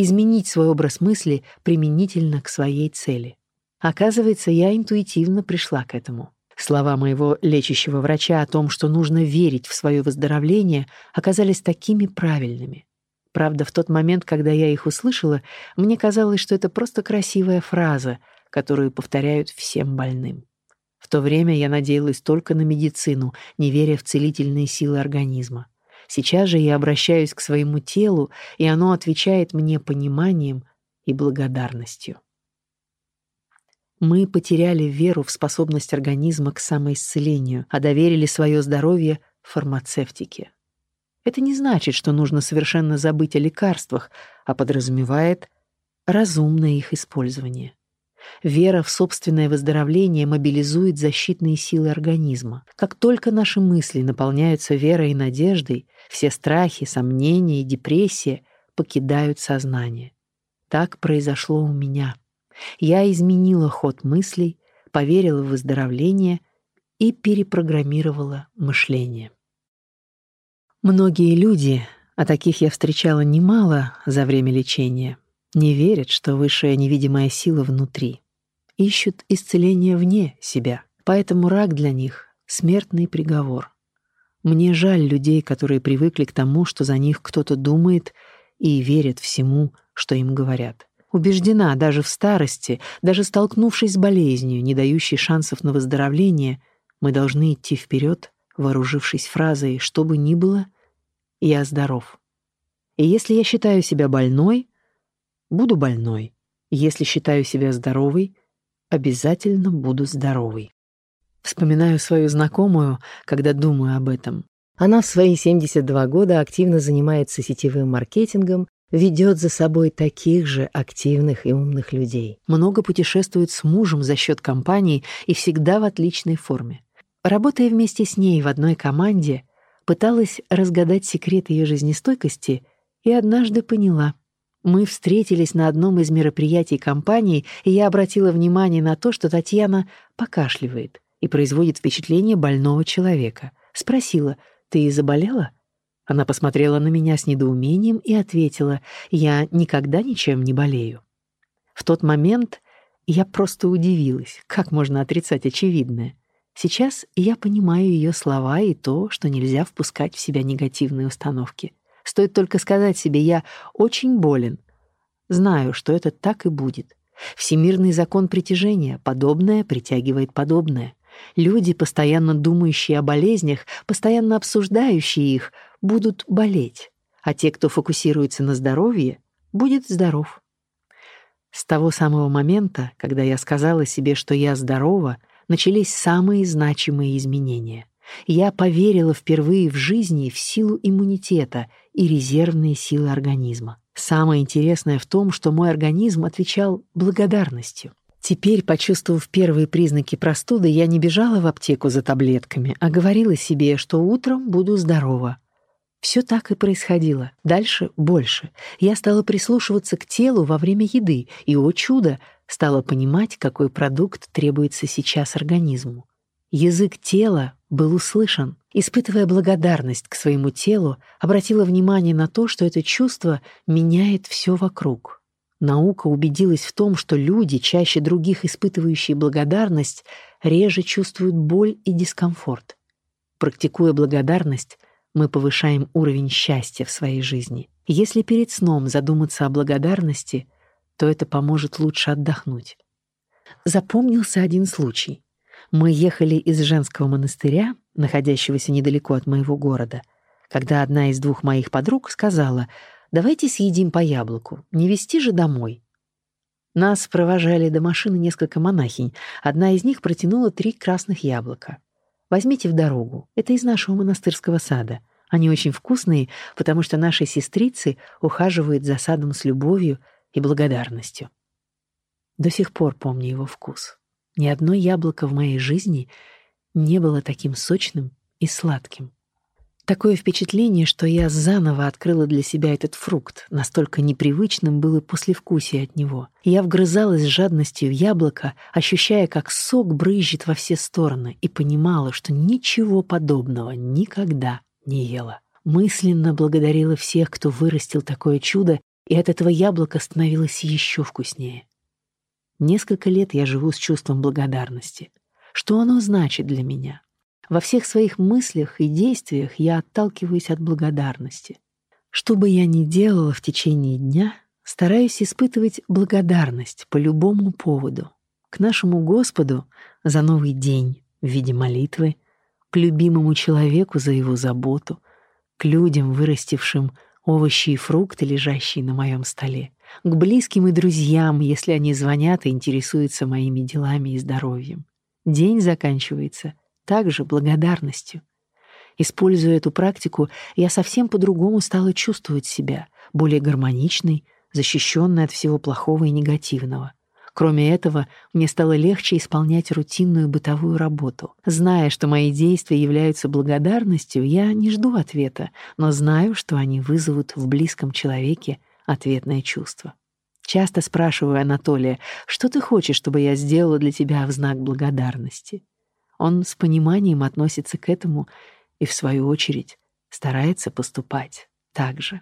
изменить свой образ мысли применительно к своей цели. Оказывается, я интуитивно пришла к этому. Слова моего лечащего врача о том, что нужно верить в свое выздоровление, оказались такими правильными. Правда, в тот момент, когда я их услышала, мне казалось, что это просто красивая фраза, которую повторяют всем больным. В то время я надеялась только на медицину, не веря в целительные силы организма. Сейчас же я обращаюсь к своему телу, и оно отвечает мне пониманием и благодарностью. Мы потеряли веру в способность организма к самоисцелению, а доверили свое здоровье фармацевтике. Это не значит, что нужно совершенно забыть о лекарствах, а подразумевает разумное их использование. Вера в собственное выздоровление мобилизует защитные силы организма. Как только наши мысли наполняются верой и надеждой, все страхи, сомнения и депрессия покидают сознание. Так произошло у меня. Я изменила ход мыслей, поверила в выздоровление и перепрограммировала мышление. Многие люди, а таких я встречала немало за время лечения, не верят, что высшая невидимая сила внутри. Ищут исцеление вне себя. Поэтому рак для них — смертный приговор. Мне жаль людей, которые привыкли к тому, что за них кто-то думает и верят всему, что им говорят. Убеждена, даже в старости, даже столкнувшись с болезнью, не дающей шансов на выздоровление, мы должны идти вперед, вооружившись фразой «что бы ни было, я здоров». И если я считаю себя больной, буду больной. Если считаю себя здоровой, обязательно буду здоровой. Вспоминаю свою знакомую, когда думаю об этом. Она в свои 72 года активно занимается сетевым маркетингом, ведет за собой таких же активных и умных людей. Много путешествует с мужем за счет компании и всегда в отличной форме. Работая вместе с ней в одной команде, пыталась разгадать секрет ее жизнестойкости и однажды поняла. Мы встретились на одном из мероприятий компании, и я обратила внимание на то, что Татьяна покашливает и производит впечатление больного человека. Спросила, «Ты заболела?» Она посмотрела на меня с недоумением и ответила, «Я никогда ничем не болею». В тот момент я просто удивилась, как можно отрицать очевидное. Сейчас я понимаю ее слова и то, что нельзя впускать в себя негативные установки. Стоит только сказать себе «я очень болен». Знаю, что это так и будет. Всемирный закон притяжения, подобное притягивает подобное. Люди, постоянно думающие о болезнях, постоянно обсуждающие их, будут болеть, а те, кто фокусируется на здоровье, будет здоров. С того самого момента, когда я сказала себе, что я здорова, начались самые значимые изменения. Я поверила впервые в жизни в силу иммунитета и резервные силы организма. Самое интересное в том, что мой организм отвечал благодарностью. Теперь, почувствовав первые признаки простуды, я не бежала в аптеку за таблетками, а говорила себе, что утром буду здорова. Все так и происходило. Дальше больше. Я стала прислушиваться к телу во время еды, и, о чудо, стала понимать, какой продукт требуется сейчас организму. Язык тела был услышан. Испытывая благодарность к своему телу, обратила внимание на то, что это чувство меняет все вокруг. Наука убедилась в том, что люди, чаще других испытывающие благодарность, реже чувствуют боль и дискомфорт. Практикуя благодарность, мы повышаем уровень счастья в своей жизни. Если перед сном задуматься о благодарности, то это поможет лучше отдохнуть. Запомнился один случай. Мы ехали из женского монастыря, находящегося недалеко от моего города, когда одна из двух моих подруг сказала, «Давайте съедим по яблоку, не везти же домой». Нас провожали до машины несколько монахинь. Одна из них протянула три красных яблока. «Возьмите в дорогу. Это из нашего монастырского сада. Они очень вкусные, потому что наши сестрицы ухаживают за садом с любовью и благодарностью». До сих пор помню его вкус. Ни одно яблоко в моей жизни не было таким сочным и сладким. Такое впечатление, что я заново открыла для себя этот фрукт, настолько непривычным было послевкусие от него. Я вгрызалась с жадностью в яблоко, ощущая, как сок брызжет во все стороны, и понимала, что ничего подобного никогда не ела. Мысленно благодарила всех, кто вырастил такое чудо, и от этого яблоко становилось еще вкуснее. Несколько лет я живу с чувством благодарности. Что оно значит для меня? Во всех своих мыслях и действиях я отталкиваюсь от благодарности. Что бы я ни делала в течение дня, стараюсь испытывать благодарность по любому поводу. К нашему Господу за новый день в виде молитвы, к любимому человеку за его заботу, к людям, вырастившим овощи и фрукты, лежащие на моем столе, к близким и друзьям, если они звонят и интересуются моими делами и здоровьем. День заканчивается также благодарностью. Используя эту практику, я совсем по-другому стала чувствовать себя, более гармоничной, защищенной от всего плохого и негативного. Кроме этого, мне стало легче исполнять рутинную бытовую работу. Зная, что мои действия являются благодарностью, я не жду ответа, но знаю, что они вызовут в близком человеке ответное чувство. Часто спрашиваю Анатолия, что ты хочешь, чтобы я сделала для тебя в знак благодарности? Он с пониманием относится к этому и, в свою очередь, старается поступать так же.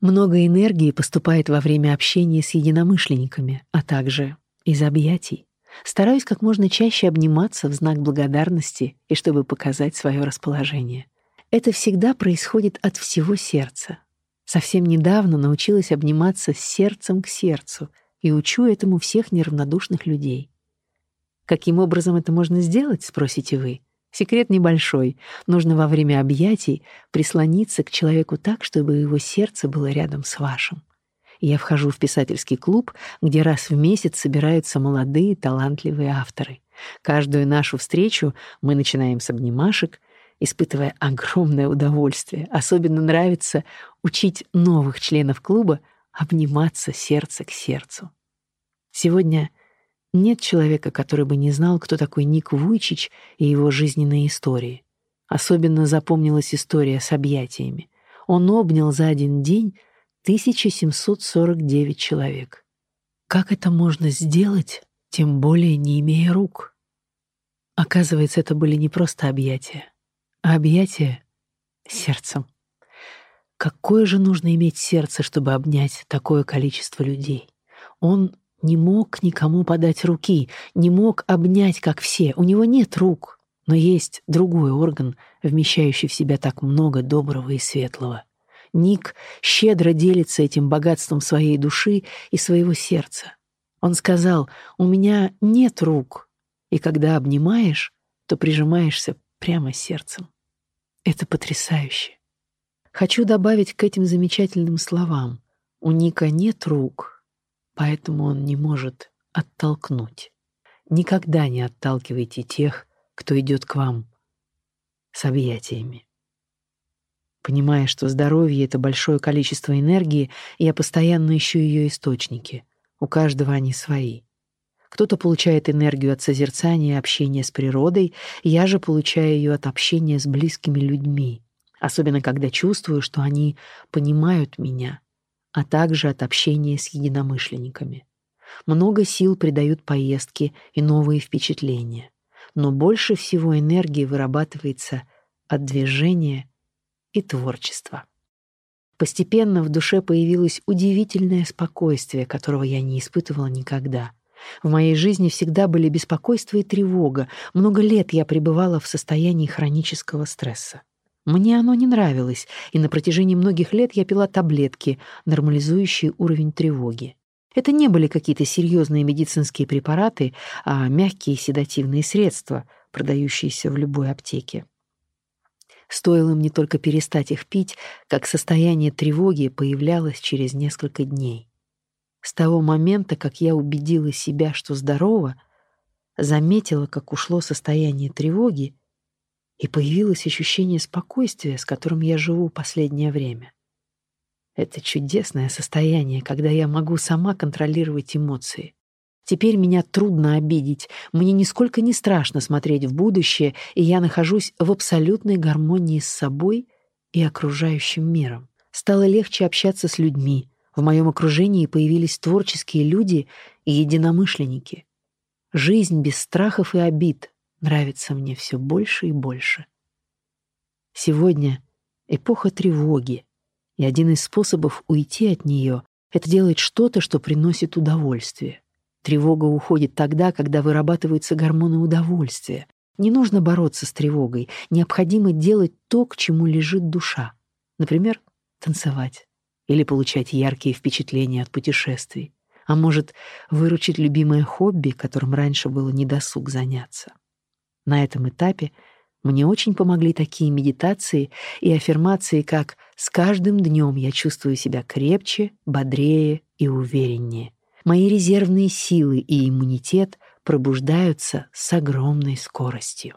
Много энергии поступает во время общения с единомышленниками, а также из объятий. Стараюсь как можно чаще обниматься в знак благодарности и чтобы показать свое расположение. Это всегда происходит от всего сердца, Совсем недавно научилась обниматься сердцем к сердцу и учу этому всех неравнодушных людей. Каким образом это можно сделать, спросите вы? Секрет небольшой. Нужно во время объятий прислониться к человеку так, чтобы его сердце было рядом с вашим. Я вхожу в писательский клуб, где раз в месяц собираются молодые талантливые авторы. Каждую нашу встречу мы начинаем с обнимашек, испытывая огромное удовольствие. Особенно нравится учить новых членов клуба обниматься сердце к сердцу. Сегодня Нет человека, который бы не знал, кто такой Ник Вуйчич и его жизненные истории. Особенно запомнилась история с объятиями. Он обнял за один день 1749 человек. Как это можно сделать, тем более не имея рук? Оказывается, это были не просто объятия, а объятия сердцем. Какое же нужно иметь сердце, чтобы обнять такое количество людей? Он не мог никому подать руки, не мог обнять, как все. У него нет рук, но есть другой орган, вмещающий в себя так много доброго и светлого. Ник щедро делится этим богатством своей души и своего сердца. Он сказал, «У меня нет рук, и когда обнимаешь, то прижимаешься прямо сердцем». Это потрясающе. Хочу добавить к этим замечательным словам. У Ника нет рук, поэтому он не может оттолкнуть. Никогда не отталкивайте тех, кто идет к вам с объятиями. Понимая, что здоровье — это большое количество энергии, я постоянно ищу ее источники. У каждого они свои. Кто-то получает энергию от созерцания и общения с природой, я же получаю ее от общения с близкими людьми, особенно когда чувствую, что они понимают меня — а также от общения с единомышленниками. Много сил придают поездки и новые впечатления, но больше всего энергии вырабатывается от движения и творчества. Постепенно в душе появилось удивительное спокойствие, которого я не испытывала никогда. В моей жизни всегда были беспокойство и тревога. Много лет я пребывала в состоянии хронического стресса. Мне оно не нравилось, и на протяжении многих лет я пила таблетки, нормализующие уровень тревоги. Это не были какие-то серьезные медицинские препараты, а мягкие седативные средства, продающиеся в любой аптеке. Стоило мне только перестать их пить, как состояние тревоги появлялось через несколько дней. С того момента, как я убедила себя, что здорова, заметила, как ушло состояние тревоги, и появилось ощущение спокойствия, с которым я живу последнее время. Это чудесное состояние, когда я могу сама контролировать эмоции. Теперь меня трудно обидеть, мне нисколько не страшно смотреть в будущее, и я нахожусь в абсолютной гармонии с собой и окружающим миром. Стало легче общаться с людьми, в моем окружении появились творческие люди и единомышленники. Жизнь без страхов и обид, нравится мне все больше и больше. Сегодня эпоха тревоги, и один из способов уйти от нее — это делать что-то, что приносит удовольствие. Тревога уходит тогда, когда вырабатываются гормоны удовольствия. Не нужно бороться с тревогой, необходимо делать то, к чему лежит душа. Например, танцевать или получать яркие впечатления от путешествий. А может, выручить любимое хобби, которым раньше было недосуг заняться. На этом этапе мне очень помогли такие медитации и аффирмации, как «С каждым днем я чувствую себя крепче, бодрее и увереннее». Мои резервные силы и иммунитет пробуждаются с огромной скоростью.